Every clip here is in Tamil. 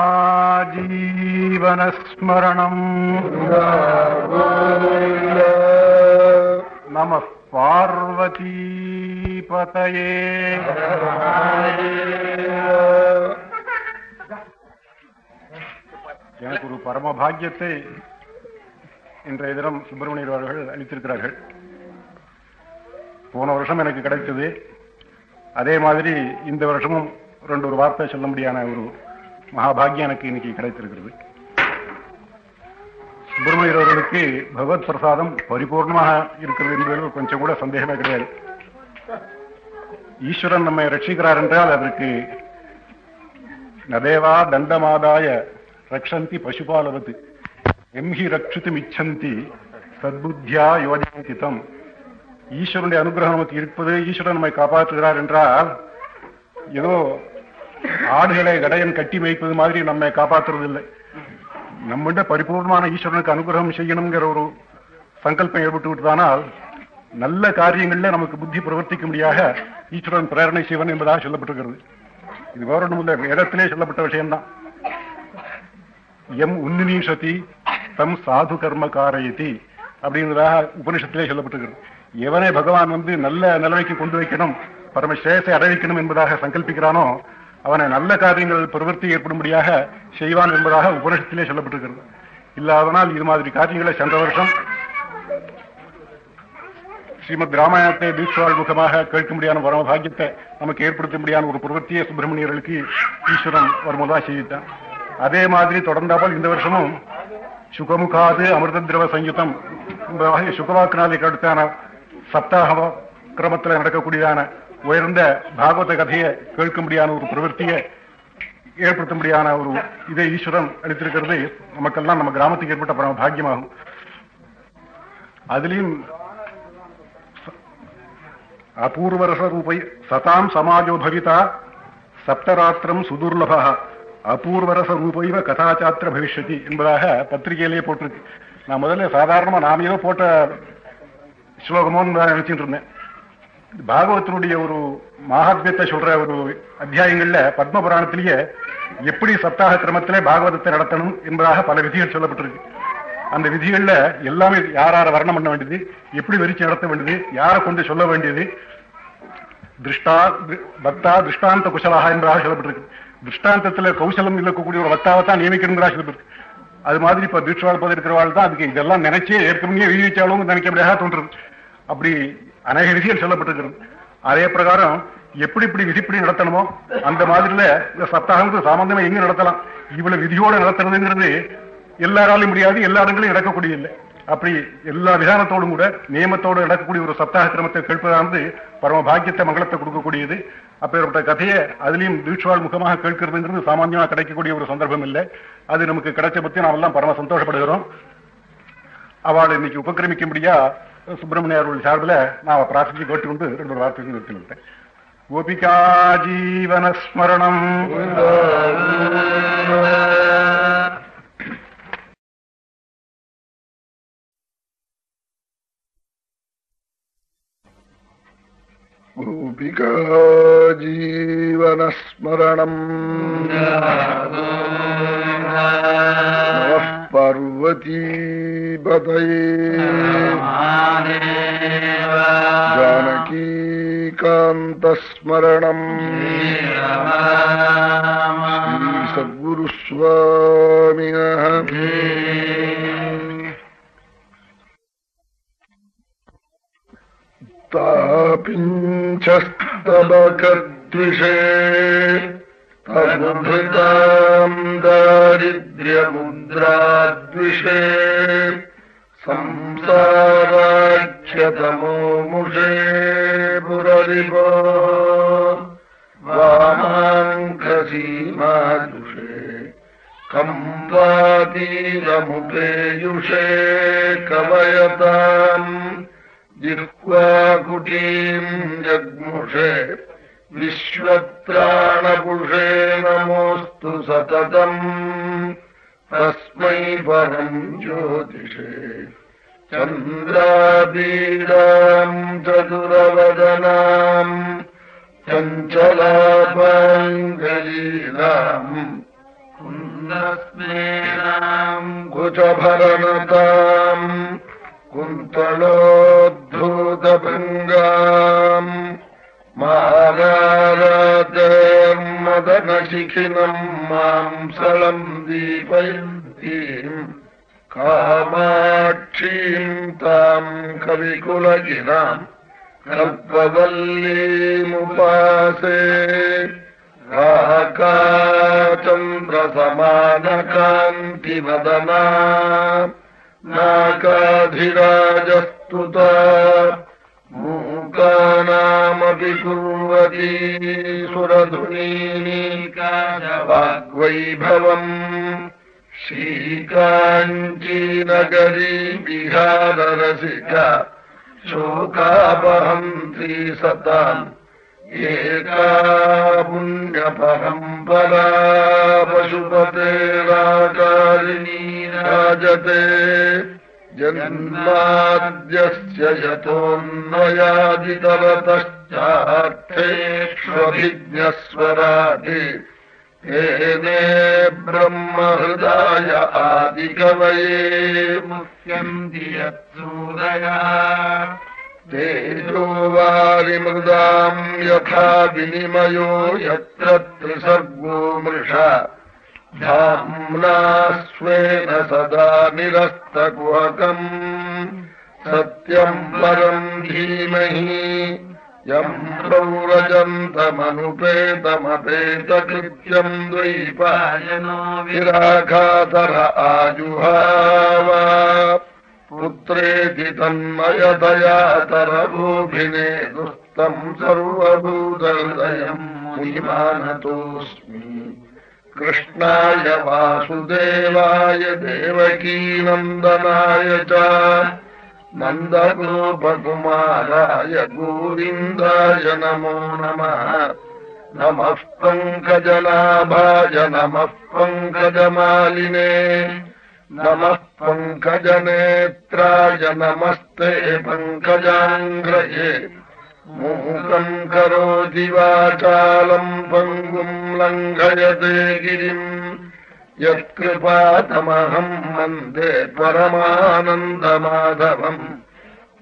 ஆஜீவனஸ்மரணம். நம பார்வதீபதையே. எனக்கு ஒரு பரமபாகியத்தை இன்றைய தினம் சுப்பிரமணியர் அவர்கள் அளித்திருக்கிறார்கள். போன வருஷம் எனக்கு கிடைத்தது. அதே மாதிரி இந்த வருஷமும் ரெண்டு ஒரு வார்த்தை சொல்லும்படியான ஒரு மகாபாகியம் எனக்கு இன்னைக்கு கிடைத்திருக்கிறது. சுப்பிரமணியர் அவர்களுக்கு பகவத் பிரசாதம் பரிபூர்ணமாக இருக்கிறது என்பதில் கொஞ்சம் கூட சந்தேகமே கிடையாது. ஈஸ்வரன் நம்மை ரட்சிக்கிறார் என்றால் அதற்கு நதேவா தண்டமாதாய ரக்ஷந்தி பசுபாலவத்து எம்ஹி ரட்சித்தும் இச்சந்தி சத்புத்தியா யோஜனந்தி தம் ஈஸ்வரனுடைய அனுகிரகம் நமக்கு இருப்பது ஈஸ்வரன் நம்மை காப்பாற்றுகிறார் என்றால் ஏதோ ஆடுகளை கடையன் கட்டி வைப்பது மாதிரி நம்மை காப்பாற்றுறது இல்லை நம்மகிட்ட பரிபூர்ணமான ஈஸ்வரனுக்கு அனுகிரகம் செய்யணுங்கிற ஒரு சங்கல்பம் ஏற்பட்டு விட்டதானால் நல்ல காரியங்கள்ல நமக்கு புத்தி பிரவர்த்திக்கும்படியாக ஈஸ்வரன் பிரேரணை செய்வன் என்பதாக சொல்லப்பட்டிருக்கிறது. இது வேற ஒன்றும் இல்லை வேதத்திலே சொல்லப்பட்ட விஷயம்தான். எம் சதி தம் சாது கர்ம காரயதி அப்படிங்கிறதாக உபனிஷத்திலே சொல்லப்பட்டிருக்கிறது. எவனை பகவான் வந்து நல்ல நிலைமைக்கு கொண்டு வைக்கணும் பரமஸ்ரேயத்தை அடைவிக்கணும் என்பதாக சங்கல்பிக்கிறானோ அவனை நல்ல காரியங்கள் பிரவர்த்தி ஏற்படும்படியாக செய்வான் என்பதாக உபனிஷத்திலே சொல்லப்பட்டிருக்கிறது. இல்லாதனால் இது மாதிரி காரியங்களை சென்ற வருஷம் ஸ்ரீமத் ராமாயணத்தை தீட்சாள் முகமாக கேட்கும்படியான பரம பாக்கியத்தை நமக்கு ஏற்படுத்தும்படியான ஒரு பிரவர்த்தியை சுப்பிரமணியர்களுக்கு ஈஸ்வரன் வரும்போதாக செய்தித்தான் அதே மாதிரி தொடர்ந்தாமல் இந்த வருஷமும் சுகமுகாது அமிர்த திரவ சங்கீதம் சுகவாக்குனாதிக்கு அடுத்தான சப்தாக கிரமத்தில் நடக்கக்கூடியதான உயர்ந்த பாகவத கதையை கேட்கும்படியான ஒரு பிரவருத்தியை ஏற்படுத்தும்படியான ஒரு இதை ஈஸ்வரன் அளித்திருக்கிறது. நமக்கெல்லாம் நம்ம கிராமத்துக்கு ஏற்பட்ட பரம பாக்கியமாகும். அதுலயும் அபூர்வரச ரூபை சதாம் சமாஜோ பவிதா சப்தராத்திரம் சுதுர்லபா அபூர்வரச ரூபைவ கதாச்சாத்திர பவிஷ்யதி என்பதாக பத்திரிகையிலேயே போட்டிருக்கு. நான் முதல்ல சாதாரணமா நாம ஏதோ போட்ட ஸ்லோகமோன்னு நினைச்சிட்டு இருந்தேன். பாகவத்தினுடைய ஒரு மகாத்மியத்தை சொல்ற ஒரு அத்தியாயங்கள்ல பத்ம புராணத்திலேயே எப்படி சப்தாக கிரமத்திலே பாகவதத்தை நடத்தணும் என்பதாக பல விதிகள் சொல்லப்பட்டிருக்கு. அந்த விதிகள்ல எல்லாமே யார் யார வர்ணம் பண்ண வேண்டியது எப்படி வெறிச்சு நடத்த வேண்டியது யாரை கொண்டு சொல்ல வேண்டியது திருஷ்டா பக்தா திருஷ்டாந்த குசலாக என்பதாக சொல்லப்பட்டிருக்கு. திருஷ்டாந்தத்துல கௌசலம் இருக்கக்கூடிய ஒரு வக்தாவை தான் நியமிக்கணுங்கிறா சொல்லப்பட்டிருக்கு. அது மாதிரி இப்ப தீட்சாள் பதவி இருக்கிறவாள் தான் அதுக்கு இதெல்லாம் நினைச்சே ஏற்கனவே எழுதிச்சாலும் நினைக்க முடியாத தோன்றுறது அப்படி அநேக விதிகள் சொல்லப்பட்டிருக்கிறது. அதே பிரகாரம் எப்படி இப்படி விதிப்படி நடத்தணுமோ அந்த மாதிரில இந்த சப்தாகத்துக்கு சாமந்தமா எங்க நடத்தலாம்? இவ்வளவு விதியோட நடத்துறதுங்கிறது எல்லாராலையும் முடியாது எல்லா இடங்களையும் நடக்கக்கூடிய இல்லை அப்படி எல்லா விதானத்தோடும் கூட நியமத்தோடு நடக்கக்கூடிய ஒரு சப்தாக கிரமத்தை கேட்பதானது பரம பாக்கியத்தை மங்களத்தை கொடுக்கக்கூடியது. அப்பேற்பட்ட கதையை அதுலயும் தீட்சாள் முகமாக கேட்கிறதுங்கிறது சாமானியமா கிடைக்கக்கூடிய ஒரு சந்தர்ப்பம் இல்லை. அது நமக்கு கிடைச்ச பத்தி நாம் எல்லாம் பரம சந்தோஷப்படுகிறோம். அவள் இன்னைக்கு உபக்கிரமிக்கும்படியா சுப்பிரமணிய அவர்கள் சார்பில் நான் பிரார்த்திச்சு கேட்டுக்கொண்டு ரெண்டு ஒரு வார்த்தைக்கு நிறுத்தினேன் கோபிகா ஜீவனஸ்மரணம் गोपिका जीवनस्मरणम् पार्वती बदये जानकीकान्तस्मरणम् सद्गुरुस्वामिनः तापिञ्चस्तव कर्द्विषे तनुभृताम् दारिद्र्यमुद्राद्विषे संसाराख्यतमो मुषे पुररिपो वामाङ्कसीमाजुषे कम्पातीरमुपेयुषे कवयताम् जिह्वाकुटीम् जग्मुषे विश्वत्राणपुषे नमोऽस्तु सततम् तस्मै परम् ज्योतिषे चन्द्राबीडाम् चतुरवदनाम् चञ्चलापाङ्गलीलाम् कुन्दस्मेनाम् कुचभरनताम् कुन्तलोद्धूतभृङ्गाम् महाराजर्मदनशिखिनम् मांसलम् दीपयन्तीम् कामाक्षीम् ताम् कविकुलगिराम् कल्पवल्लीमुपासे राकाचन्द्रसमानकान्तिवदना नाकाधिराजस्तुता मूकानामपि कुर्वती सुरधुनीकाशवाग्वैभवम् श्रीकाञ्चीनगरी विहाररसिका शोकापहन्त्री सताम् एका पुण्यपरम्परा पशुपतेराकारिणी राजते जन्माद्यस्य यतोऽन्वयादितरतश्चार्थेष्वभिज्ञस्वराटे तेने ब्रह्महृदाय आदिकवये मुख्यम् दियत्सूदया तेजो वारिमृदाम् यथा विनिमयो यत्र त्रिसर्गो मृषा धाम्ना स्वेन सदा निरस्तकुहकम् सत्यम् परम् धीमहि। यम् प्रौरजन्तमनुपेतमपेतकृत्यम् द्वैपायनो विराघातर आजुहावा। पुत्रेति तन्मयदयातरभूभिने दुस्तम् सर्वभूतहृदयम् मुनिमानतोऽस्मि। कृष्णाय वासुदेवाय देवकीनन्दनाय च नन्दगोपकुमाराय गोविन्दाय नमो नमः। नमः पङ्कजनाभाय नमः पङ्कजमालिने। नमः पङ्कजनेत्राय नमस्ते पङ्कजाङ्ग्रये मूकम् करोति वाचालम् पङ्गुम् लङ्घयते गिरिम्। यत्कृपातमहम् वन्दे परमानन्दमाधवम्।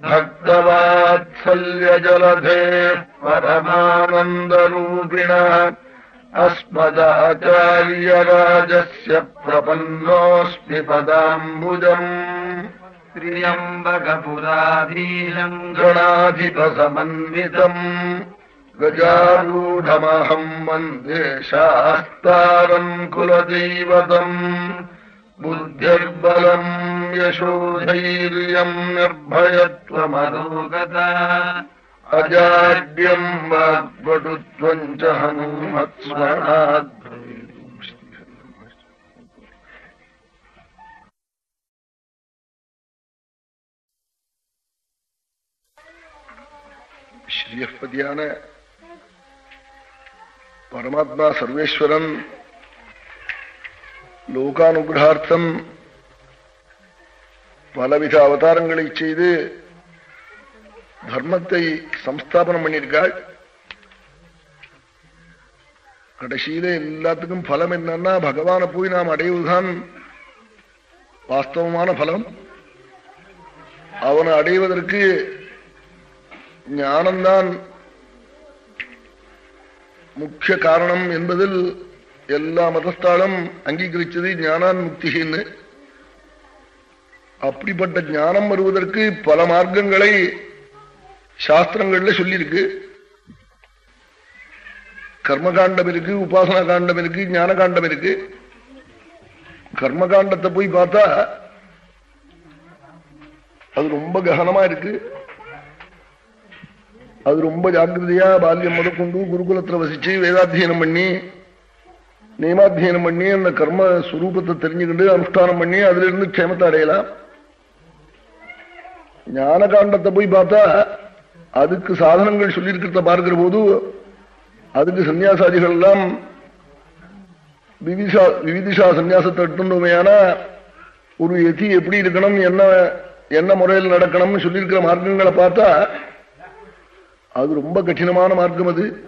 भक्तवात्सल्यजलधेः परमानन्दरूपिणः। अस्मदाचार्यराजस्य प्रपन्नोऽस्मि पदाम्बुजम् त्र्यम्बकपुराधीशम् गणाधिपसमन्वितम् गजारूढमहम् वन्दे शास्तारम् कुलदैवतम् बुद्धिर्बलम् यशोधैर्यम् निर्भयत्वमरोगता अजाड्यम् वाग्वटुत्वम् च हनुमत्स्मरणात् ஸ்ரீயப்பதியான பரமாத்மா சர்வேஸ்வரன் லோகானுகிரகார்த்தம் பலவித அவதாரங்களை செய்து தர்மத்தை சம்ஸ்தாபனம் பண்ணியிருக்காள் கடைசியில எல்லாத்துக்கும் பலம் என்னன்னா பகவானை போய் நாம் அடைவதுதான் வாஸ்தவமான பலம். அவனை அடைவதற்கு ஞானம்தான் முக்கிய காரணம் என்பதில் எல்லா மதஸ்தாலும் அங்கீகரிச்சது ஞானான் முக்தின்னு அப்படிப்பட்ட ஞானம் வருவதற்கு பல மார்க்கங்களை சாஸ்திரங்கள்ல சொல்லியிருக்கு. கர்மகாண்டம் இருக்கு உபாசனா காண்டம் இருக்கு ஞான காண்டம் இருக்கு. கர்மகாண்டத்தை போய் பார்த்தா அது ரொம்ப ககனமா இருக்கு. அது ரொம்ப ஜாக்கிரதையா பால்யம் முதற்கொண்டு குருகுலத்துல வசிச்சு வேதாத்தியனம் பண்ணி நியமாத்தியனம் பண்ணி அந்த கர்ம சுரூபத்தை தெரிஞ்சுக்கிட்டு அனுஷ்டானம் பண்ணி அதுல இருந்து க்ஷேமத்தை அடையலாம். ஞான காண்டத்தை போய் பார்த்தா அதுக்கு சாதனங்கள் சொல்லியிருக்கிறத பார்க்கிற போது அதுக்கு சன்னியாசாதிகள் எல்லாம் விவிசா விவிதிஷா சன்னியாசத்தை எடுத்துட்டோமையான ஒரு எதி எப்படி இருக்கணும் என்ன என்ன முறையில் நடக்கணும்னு சொல்லியிருக்கிற மார்க்கங்களை பார்த்தா அது ரொம்ப கடினமான மார்க்கம் அது.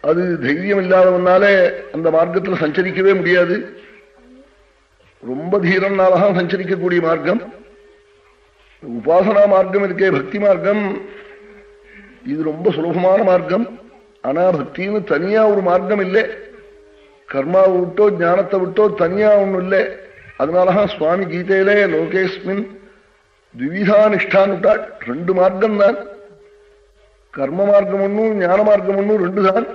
அது தைரியம் இல்லாதவனாலே அந்த மார்க்கத்தில் சஞ்சரிக்கவே முடியாது. ரொம்ப தீரனாலதான் சஞ்சரிக்கக்கூடிய மார்க்கம். உபாசனா மார்க்கம் இருக்கே பக்தி மார்க்கம். இது ரொம்ப சுலபமான மார்க்கம். ஆனா பக்தின்னு தனியா ஒரு மார்க்கம் இல்லை. கர்மாவை விட்டோ ஞானத்தை விட்டோ தனியா ஒண்ணும் இல்லை. அதனாலதான் சுவாமி கீதையிலே லோகேஸ்மின் திவிதா நிஷ்டான் விட்டாள் ரெண்டு மார்க்கம் தான் கர்ம மார்க்கம் ஒன்னும் ஞான மார்க்கம் ஒன்னும் ரெண்டு தான்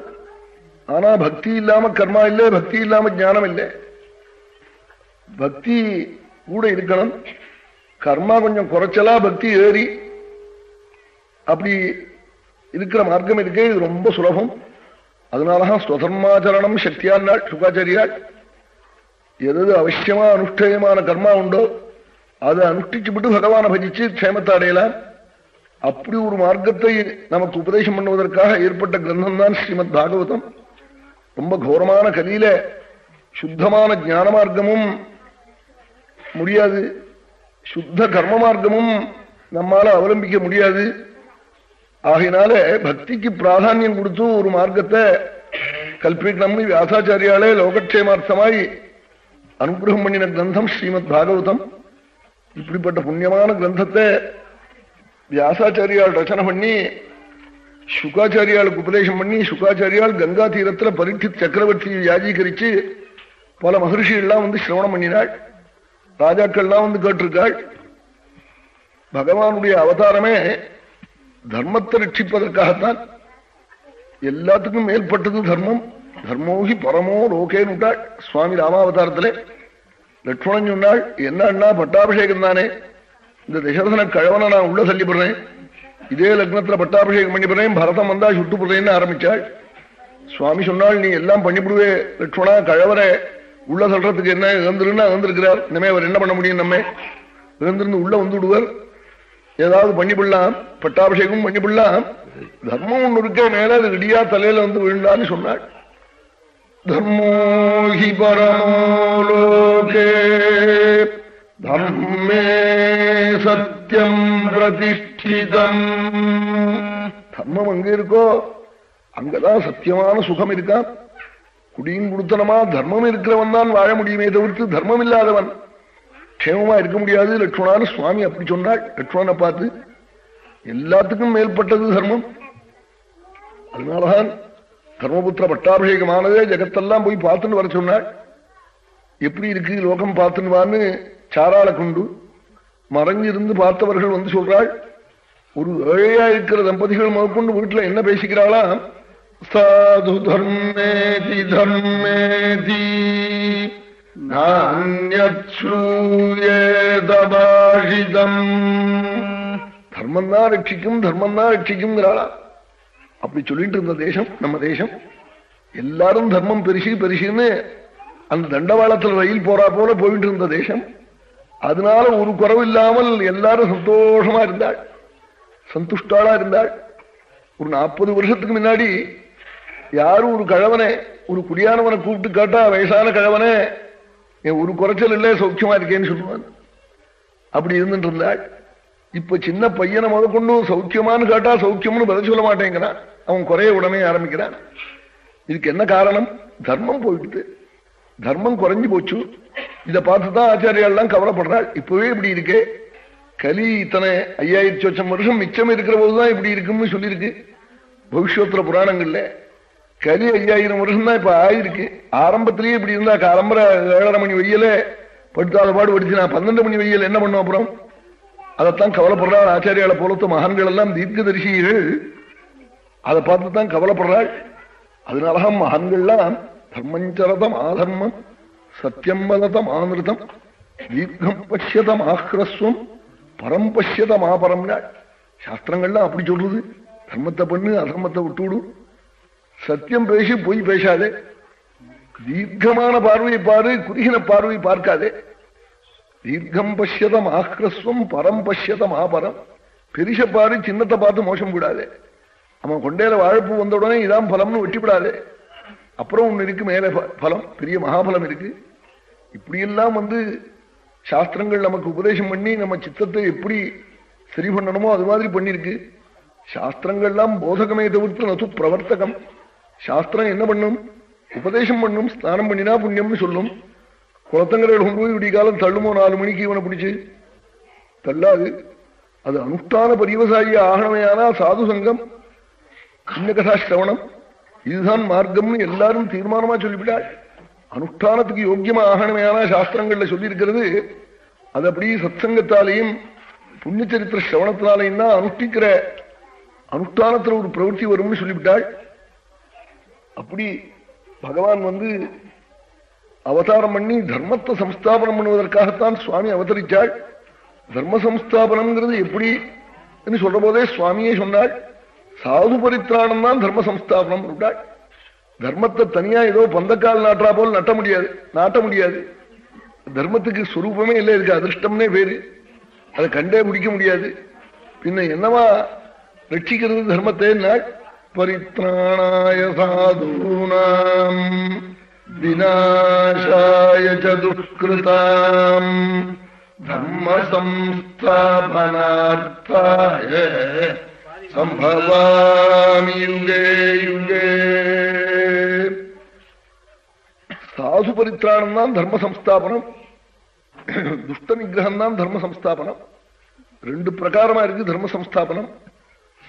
ஆனா பக்தி இல்லாம கர்மா இல்லை பக்தி இல்லாம ஞானம் இல்லை. பக்தி கூட இருக்கணும். கர்மா கொஞ்சம் குறைச்சலா பக்தி ஏறி அப்படி இருக்கிற மார்க்கம் இருக்கே இது ரொம்ப சுலபம். அதனாலதான் ஸ்வதர்மாச்சரணம் சக்தியான்னாள் சுகாச்சாரியாள் எது அவசியமா அனுஷ்டயமான கர்மா உண்டோ அதை அனுஷ்டிச்சுவிட்டு பகவானை பஜிச்சு க்ஷேமத்தை அடையலாம். அப்படி ஒரு மார்க்கத்தை நமக்கு உபதேசம் பண்ணுவதற்காக ஏற்பட்ட கிரந்தம் தான் ஸ்ரீமத் பாகவதம். ரொம்ப கோரமான கலியில சுத்தமான ஞான மார்க்கமும் முடியாது. சுத்த கர்ம மார்க்கமும் நம்மால அவலம்பிக்க முடியாது. ஆகையினால பக்திக்கு பிராதானியம் கொடுத்து ஒரு மார்க்கத்தை கல்பிக்கணும்னு வியாசாச்சாரியாலே லோகக்ஷேமார்த்தமாய் அனுகிரகம் பண்ணின கிரந்தம் ஸ்ரீமத் பாகவதம். இப்படிப்பட்ட புண்ணியமான கிரந்தத்தை வியாசாச்சாரியால் ரச்சனை பண்ணி சுகாச்சாரியாளுக்கு உபதேசம் பண்ணி சுகாச்சாரியால் கங்கா தீரத்துல பரீட்சி சக்கரவர்த்தியை வியாஜீகரிச்சு பல மகர்ஷிகள்லாம் வந்து சிரவணம் பண்ணினாள். ராஜாக்கள்லாம் வந்து கேட்டிருக்காள். பகவானுடைய அவதாரமே தர்மத்தை ரட்சிப்பதற்காகத்தான். எல்லாத்துக்கும் மேற்பட்டது தர்மம். தர்மோகி பரமோ லோகேன்னுட்டாள் சுவாமி ராமாவதாரத்திலே லட்சுமணன் சொன்னாள் என்ன பட்டாபிஷேகம் தானே இந்த தசரதன கழவனை நான் உள்ள சொல்லிப்படுறேன் இதே லக்னத்துல பட்டாபிஷேகம் பண்ணிப்படுறேன் பரதம் வந்தா சுட்டு போடுறேன்னு ஆரம்பிச்சாள். சுவாமி சொன்னால் நீ எல்லாம் பண்ணிவிடுவே லட்சுமணா கழவரை. உள்ள சொல்றதுக்கு என்ன? இழந்துருன்னா இழந்திருக்கிறார் இனிமே அவர் என்ன பண்ண முடியும் நம்ம? இழந்திருந்து உள்ள வந்து விடுவார். ஏதாவது பண்ணிவிடலாம் பட்டாபிஷேகம் பண்ணிவிடலாம் தர்மம் ஒண்ணு இருக்க மேல அது இடியா தலையில வந்து விழுந்தான்னு சொன்னாள். தர்மோஹி பரமோலோகே. தர்மே சத்தியம் பிரதிஷ்டிதம் தர்மம் அங்க இருக்கோ? அங்கதான் சத்தியமான சுகம் இருக்கான் குடியும் குடுத்தனமா தர்மம் இருக்கிறவன் தான் வாழ முடியுமே தவிர்த்து தர்மம் இல்லாதவன். க்ஷேமமா இருக்க முடியாது லட்சுமணான்னு சுவாமி அப்படி சொன்னாள். லட்சுமணனை பார்த்து எல்லாத்துக்கும் மேற்பட்டது தர்மம். அதனாலதான் தர்மபுத்திர பட்டாபிஷேகமானதே ஜெகத்தெல்லாம் போய் பார்த்துன்னு வர சொன்னாள். எப்படி இருக்கு லோகம் பார்த்துன்னு வான்னு சாராள குண்டு மறைஞ்சிருந்து பார்த்தவர்கள் வந்து சொல்றாள் ஒரு ஏழையா இருக்கிற தம்பதிகள் முதற்கொண்டு வீட்டுல என்ன பேசிக்கிறாளா? சாது தர்மேதி தர்மேதி நானியூயேதபாஷிதம் தர்மம் தான் ரட்சிக்கும் தர்மம் தான் ரட்சிக்கும்ங்கிறாளா? அப்படி சொல்லிட்டு இருந்த தேசம் நம்ம தேசம் எல்லாரும் தர்மம் பெருசு பெருசுன்னு அந்த தண்டவாளத்தில் ரயில் போறா போல போயிட்டு இருந்த தேசம் அதனால ஒரு குறவு இல்லாமல் எல்லாரும் சந்தோஷமா இருந்தாள். சந்துஷ்டாளா இருந்தாள். ஒரு நாற்பது வருஷத்துக்கு முன்னாடி யாரும் ஒரு கழவனை ஒரு குடியானவனை கூப்பிட்டு கேட்டா வயசான கழவனே என் ஒரு குறைச்சல் இல்லை சௌக்கியமா இருக்கேன்னு சொல்லுவான். அப்படி இருந்துட்டு இருந்தாள். இப்ப சின்ன பையனை முத கொண்டு சௌக்கியமானு கேட்டா சௌக்கியம்னு பதில் சொல்ல மாட்டேங்கிறான். அவன் குறைய உடனே ஆரம்பிக்கிறான். இதுக்கு என்ன காரணம்? தர்மம் போயிட்டு தர்மம் குறைஞ்சு போச்சு. இதை பார்த்துதான் ஆச்சாரியாலாம் கவலைப்படுறாள். இப்பவே இப்படி இருக்கே. கலி இத்தனை ஐயாயிரத்தி லட்சம் வருஷம் மிச்சம் இருக்கிற போதுதான் இப்படி இருக்கும்னு சொல்லியிருக்கு. பவிஷ்யத்துல புராணங்கள்ல கலி ஐயாயிரம் வருஷம் தான் இப்ப ஆயிருக்கு. ஆரம்பத்திலேயே இப்படி இருந்தா காலம்பரை ஏழரை மணி வெயில படுத்தாத பாடு படிச்சு நான் பன்னெண்டு மணி வெயில் என்ன பண்ணும் அப்புறம்? அதைத்தான் கவலைப்படுறாள் ஆச்சாரியால போலத்த மகான்கள் எல்லாம் தீர்க்கதரிசிகள். அதை பார்த்து தான் கவலைப்படுறாள். அதனாலதான் மகான்கள்லாம் தர்மஞ்சரதம் ஆதர்மம் சத்தியம் வலதம் ஆமிருதம் தீர்க்கம் பசியதம் ஆஹ்ரஸ்வம் பரம் பசியதம் ஆபரம்னாள் சாஸ்திரங்கள்லாம் அப்படி சொல்றது தர்மத்தை பண்ணு அதர்மத்தை விட்டுவிடு. சத்தியம் பேசி பொய் பேசாதே. தீர்க்கமான பார்வை பாரு குறுகின பார்வை பார்க்காதே. தீர்க்கம் பசியதம் ஆஹ்ரஸ்வம் பரம் பசியதம் ஆபரம். பெரிச பாரு சின்னத்தை பார்த்து மோசம் விடாதே அவன் கொண்டேல வாழைப்பு வந்த உடனே இதான் பலம்னு வெட்டிவிடாதே. அப்புறம் ஒண்ணு இருக்கு மேல பலம் பெரிய மகாபலம் இருக்கு. இப்படியெல்லாம் வந்து சாஸ்திரங்கள் நமக்கு உபதேசம் பண்ணி நம்ம சித்தத்தை எப்படி சரி பண்ணணுமோ அது மாதிரி பண்ணிருக்கு. சாஸ்திரங்கள்லாம் போதகமே தவிர்த்து நது பிரவர்த்தகம். சாஸ்திரம் என்ன பண்ணும்? உபதேசம் பண்ணும் ஸ்நானம் பண்ணினா புண்ணியம்னு சொல்லும். குளத்தங்கரையில் கொண்டு போய் விடிகாலம் தள்ளுமோ நாலு மணிக்கு இவனை பிடிச்சு. தள்ளாது. அது அனுஷ்டான பரிவசாயி ஆகணமையானா சாது சங்கம். கதா சிரவணம் இதுதான் மார்க்கம்னு எல்லாரும் தீர்மானமா சொல்லிவிட்டாள். அனுஷ்டானத்துக்கு யோக்கியமா ஆகணுமையான சாஸ்திரங்கள்ல சொல்லியிருக்கிறது. அது அப்படி சத்சங்கத்தாலேயும் புண்ணியச்சரித்திர சிரவணத்தினாலையும் தான் அனுஷ்டிக்கிற அனுஷ்டானத்துல ஒரு பிரவர்த்தி வரும்னு சொல்லிவிட்டாள். அப்படி பகவான் வந்து அவதாரம் பண்ணி தர்மத்தை சம்ஸ்தாபனம் பண்ணுவதற்காகத்தான் சுவாமி அவதரிச்சாள். தர்ம சம்ஸ்தாபனம்ங்கிறது எப்படி? சொல்ற போதே சுவாமியே சொன்னாள். சாது பரித்ராணம் தான் தர்ம சம்ஸ்தாபனம் விட்டாள் தர்மத்தை தனியா ஏதோ பந்தக்கால் நாட்டா போல் நட்ட முடியாது நாட்ட முடியாது. தர்மத்துக்கு சுரூபமே இல்லை இருக்கு அதிர்ஷ்டம்னே பேரு அதை கண்டே முடிக்க முடியாது. பின்ன என்னவா ரட்சிக்கிறது தர்மத்தை பரித்ராணாய சாதூனாம் விநாசாய துஷ்கிருதாம் தர்ம சம்ஸ்தாபனார்த்தாய சம்பவாமி யுகே யுகே சாது பரித்ராணம் தான் தர்ம சம்ஸ்தாபனம். துஷ்ட நிகிரகம் தான் தர்ம சம்ஸ்தாபனம். ரெண்டு பிரகாரமா இருக்கு தர்ம சம்ஸ்தாபனம்.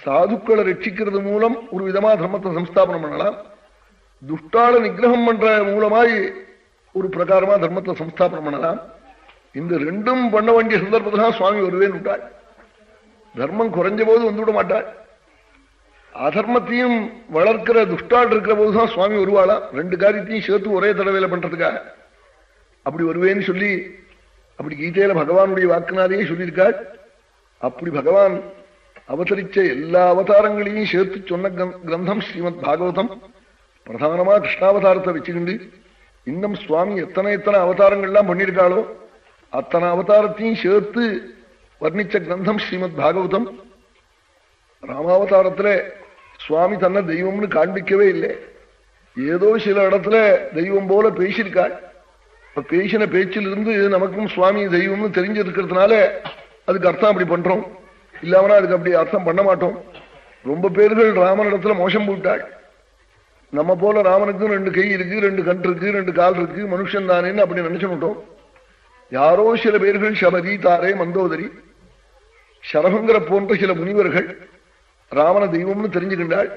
சாதுக்களை ரட்சிக்கிறது மூலம் ஒரு விதமா தர்மத்தை சம்ஸ்தாபனம் பண்ணலாம். துஷ்டால நிகிரகம் பண்ற மூலமாய் ஒரு பிரகாரமா தர்மத்தை சம்ஸ்தாபனம் பண்ணலாம். இந்த ரெண்டும் பண்ண வேண்டிய சந்தர்ப்பத்தான் சுவாமி வருவேன் விட்டாள் தர்மம் குறைஞ்ச போது வந்துவிட மாட்டாள். அதர்மத்தையும் வளர்க்கிற துஷ்டால் இருக்கிற போதுதான் சுவாமி வருவாளா ரெண்டு காரியத்தையும் சேர்த்து ஒரே தடவையில பண்றதுக்காக. அப்படி வருவேன்னு சொல்லி அப்படி கீதையில பகவானுடைய வாக்குனாலேயே சொல்லியிருக்காள். அப்படி பகவான் அவதரிச்ச எல்லா அவதாரங்களையும் சேர்த்து சொன்ன கிரந்தம் ஸ்ரீமத் பாகவதம். பிரதானமா கிருஷ்ணாவதாரத்தை வச்சுக்கிண்டு இன்னும் சுவாமி எத்தனை எத்தனை அவதாரங்கள்லாம் பண்ணியிருக்காளோ அத்தனை அவதாரத்தையும் சேர்த்து வர்ணிச்ச கிரந்தம் ஸ்ரீமத் பாகவதம் ராமாவதாரத்துல சுவாமி தன்னை தெய்வம்னு காண்பிக்கவே இல்லை ஏதோ சில இடத்துல தெய்வம் போல பேசியிருக்காள் இப்ப பேசின பேச்சிலிருந்து நமக்கும் சுவாமி தெய்வம்னு தெரிஞ்சிருக்கிறதுனால அதுக்கு அர்த்தம் அப்படி பண்றோம் இல்லாமனா அதுக்கு அப்படி அர்த்தம் பண்ண மாட்டோம் ரொம்ப பேர்கள் ராமனிடத்துல மோசம் போட்டாள் நம்ம போல ராமனுக்கும் ரெண்டு கை இருக்கு ரெண்டு கண் இருக்கு ரெண்டு கால் இருக்கு மனுஷன் தானேன்னு அப்படி நினைச்சுட்டோம் யாரோ சில பேர்கள் சபரி தாரே மந்தோதரி சரபங்கர போன்ற சில முனிவர்கள் ராமன தெய்வம்னு தெரிஞ்சுக்கின்றாள்.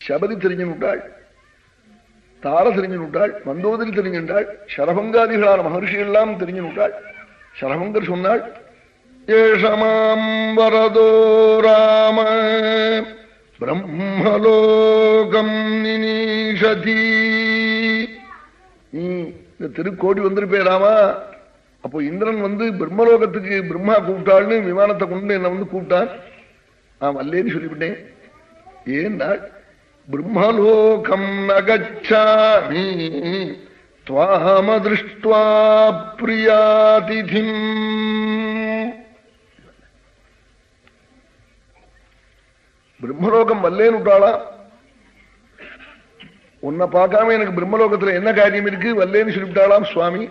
சபதி தெரிஞ்சு விட்டாள். தார தெரிஞ்சு விட்டாள். மந்தோதரி தெரிஞ்சுட்டாள் சரபங்காதிகளான மகர்ஷி எல்லாம் தெரிஞ்சு விட்டாள். சரபங்கர் சொன்னாள் ஏஷமாம் வரதோ ராம பிரம்மலோகம் நினீஷதீ. இந்த திருக்கோடி வந்திருப்பேடாமா அப்போ இந்திரன் வந்து பிரம்மலோகத்துக்கு பிரம்மா கூப்பிட்டாள்னு விமானத்தை கொண்டு என்ன வந்து கூப்பிட்டான் நான் வல்லேன்னு சொல்லிவிட்டேன். ஏன்னா பிரம்மலோகம் நகச்சாமி துவாமதிருஷ்டுவா பிரியாதிதிம். பிரம்மலோகம் வல்லேன்னு விட்டாளா? உன்னை பார்க்காம எனக்கு பிரம்மலோகத்துல என்ன காரியம் இருக்கு? வல்லேன்னு சொல்லிவிட்டாளாம் சுவாமி.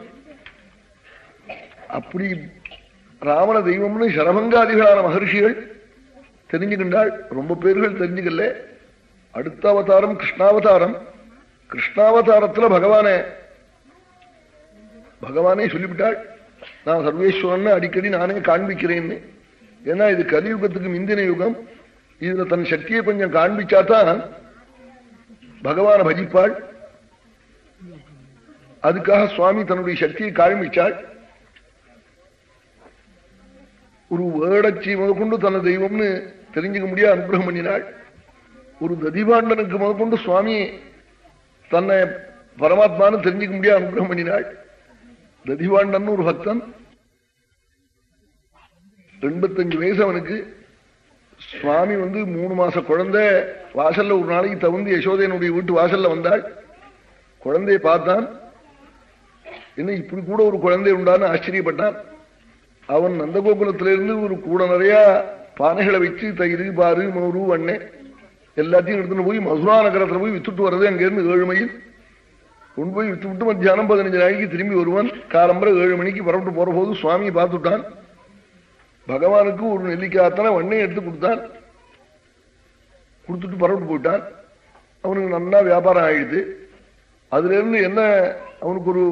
அப்படி ராவண தெய்வம்னு சரபங்காதிகளான மகர்ஷிகள் தெரிஞ்சுக்கின்றாள். ரொம்ப பேர்கள் தெரிஞ்சுக்கல. அடுத்த அவதாரம் கிருஷ்ணாவதாரம். கிருஷ்ணாவதாரத்துல பகவானே பகவானே சொல்லிவிட்டாள். நான் சர்வேஸ்வரன் அடிக்கடி நானே காண்பிக்கிறேன்னு. ஏன்னா இது கலியுகத்துக்கு மிந்தின யுகம். இதுல தன் சக்தியை கொஞ்சம் காண்பிச்சாதான் பகவான பஜிப்பாள். அதுக்காக சுவாமி தன்னுடைய சக்தியை காண்பிச்சாள் ஒரு வேடச்சி முதற்கொண்டு தன்னை தெய்வம்னு தெரிஞ்சுக்க முடியாது அனுகிரகம் பண்ணினாள். ஒரு ததிபாண்டனுக்கு முதற்கொண்டு சுவாமி தன்னை பரமாத்மான்னு தெரிஞ்சுக்க முடியாது அனுகிரகம் பண்ணினாள். ததிபாண்டன் ஒரு பக்தன். எண்பத்தஞ்சு வயசு அவனுக்கு. சுவாமி வந்து மூணு மாச குழந்தை வாசல்ல ஒரு நாளைக்கு தகுந்து யசோதையனுடைய வீட்டு வாசல்ல வந்தாள். குழந்தைய பார்த்தான். என்ன இப்படி கூட ஒரு குழந்தை உண்டான்னு ஆச்சரியப்பட்டான். அவன் நந்தகோகுலத்திலிருந்து ஒரு கூட நிறைய பானைகளை வச்சு தயிர் பாரு மோரு வண்ணே எல்லாத்தையும் எடுத்துட்டு போய் மதுரா நகரத்துல போய் வித்துட்டு வர்றது அங்கிருந்து ஏழு மைல். கொண்டு போய் வித்து விட்டு மத்தியானம் பதினஞ்சு நாளைக்கு திரும்பி வருவான். காலம்பரை ஏழு மணிக்கு புறப்பட்டு போற போது சுவாமியை பார்த்துட்டான். பகவானுக்கு ஒரு நெல்லிக்காத்தனை வண்ணையை எடுத்து கொடுத்தான் கொடுத்துட்டு பரவிட்டு போயிட்டான் அவனுக்கு நல்லா வியாபாரம் ஆயிடுது. அதுல இருந்து என்ன அவனுக்கு ஒரு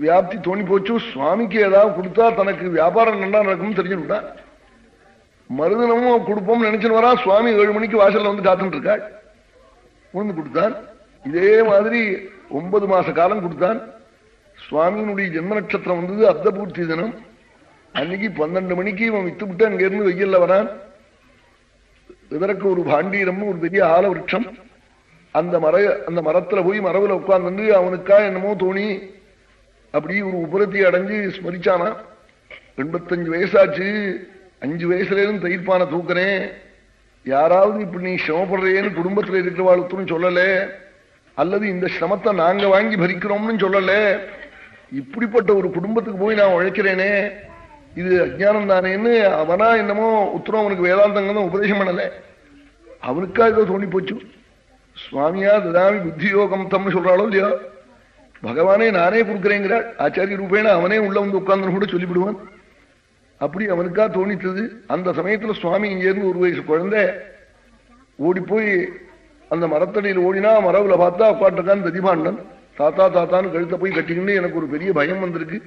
வியாப்தி தோணி போச்சு? சுவாமிக்கு ஏதாவது கொடுத்தா தனக்கு வியாபாரம் நல்லா நடக்கும்னு தெரிஞ்சுட்டான் மருதனமும் கொடுப்போம் நினைச்சுன்னு வரா. சுவாமி ஏழு மணிக்கு வாசல்ல வந்து காத்துட்டு இருக்காள் உணர்ந்து கொடுத்தான் இதே மாதிரி ஒன்பது மாச காலம் கொடுத்தான் சுவாமியினுடைய ஜென்ம நட்சத்திரம் வந்தது அர்த்தபூர்த்தி தினம். அன்னைக்கு பன்னெண்டு மணிக்கு இவன் வித்து விட்டு அங்க இருந்து வெயில்ல வரான். இதற்கு ஒரு பாண்டீரம் ஒரு பெரிய ஆல விரட்சம் அந்த மர அந்த மரத்துல போய் மரவுல உட்கார்ந்து அவனுக்கா என்னமோ தோணி அப்படி ஒரு உபரத்தி அடைஞ்சு ஸ்மரிச்சானா? எண்பத்தஞ்சு வயசாச்சு. அஞ்சு வயசுல இருந்து தயிர்ப்பான தூக்குறேன். யாராவது இப்படி நீ சிரமப்படுறேன்னு குடும்பத்துல இருக்கிறவாளுக்கும் சொல்லல. அல்லது இந்த சிரமத்தை நாங்க வாங்கி பறிக்கிறோம்னு சொல்லல. இப்படிப்பட்ட ஒரு குடும்பத்துக்கு போய் நான் உழைக்கிறேனே. இது அஜானம் தானேன்னு அவனா என்னமோ உத்தரம் அவனுக்கு வேதாந்தங்க உபதேசம் பண்ணல. அவனுக்கா ஏதோ தோணி போச்சு. சுவாமியா ததாமி புத்தி யோகம் தம்னு சொல்றாளோ இல்லையோ? பகவானே நானே கொடுக்குறேங்கிறாள் ஆச்சாரிய ரூபேன அவனே உள்ள வந்து உட்கார்ந்து கூட சொல்லிவிடுவான். அப்படி அவனுக்கா தோணித்தது. அந்த சமயத்துல சுவாமி இங்கேருந்து ஒரு வயசு குழந்தை ஓடி போய் அந்த மரத்தடியில் ஓடினா மரவுல பார்த்தா உட்காட்டுக்கான்னு ததிபாண்டன் தாத்தா தாத்தான்னு கழுத்த போய் கட்டிக்கிட்டு எனக்கு ஒரு பெரிய பயம் வந்திருக்கு.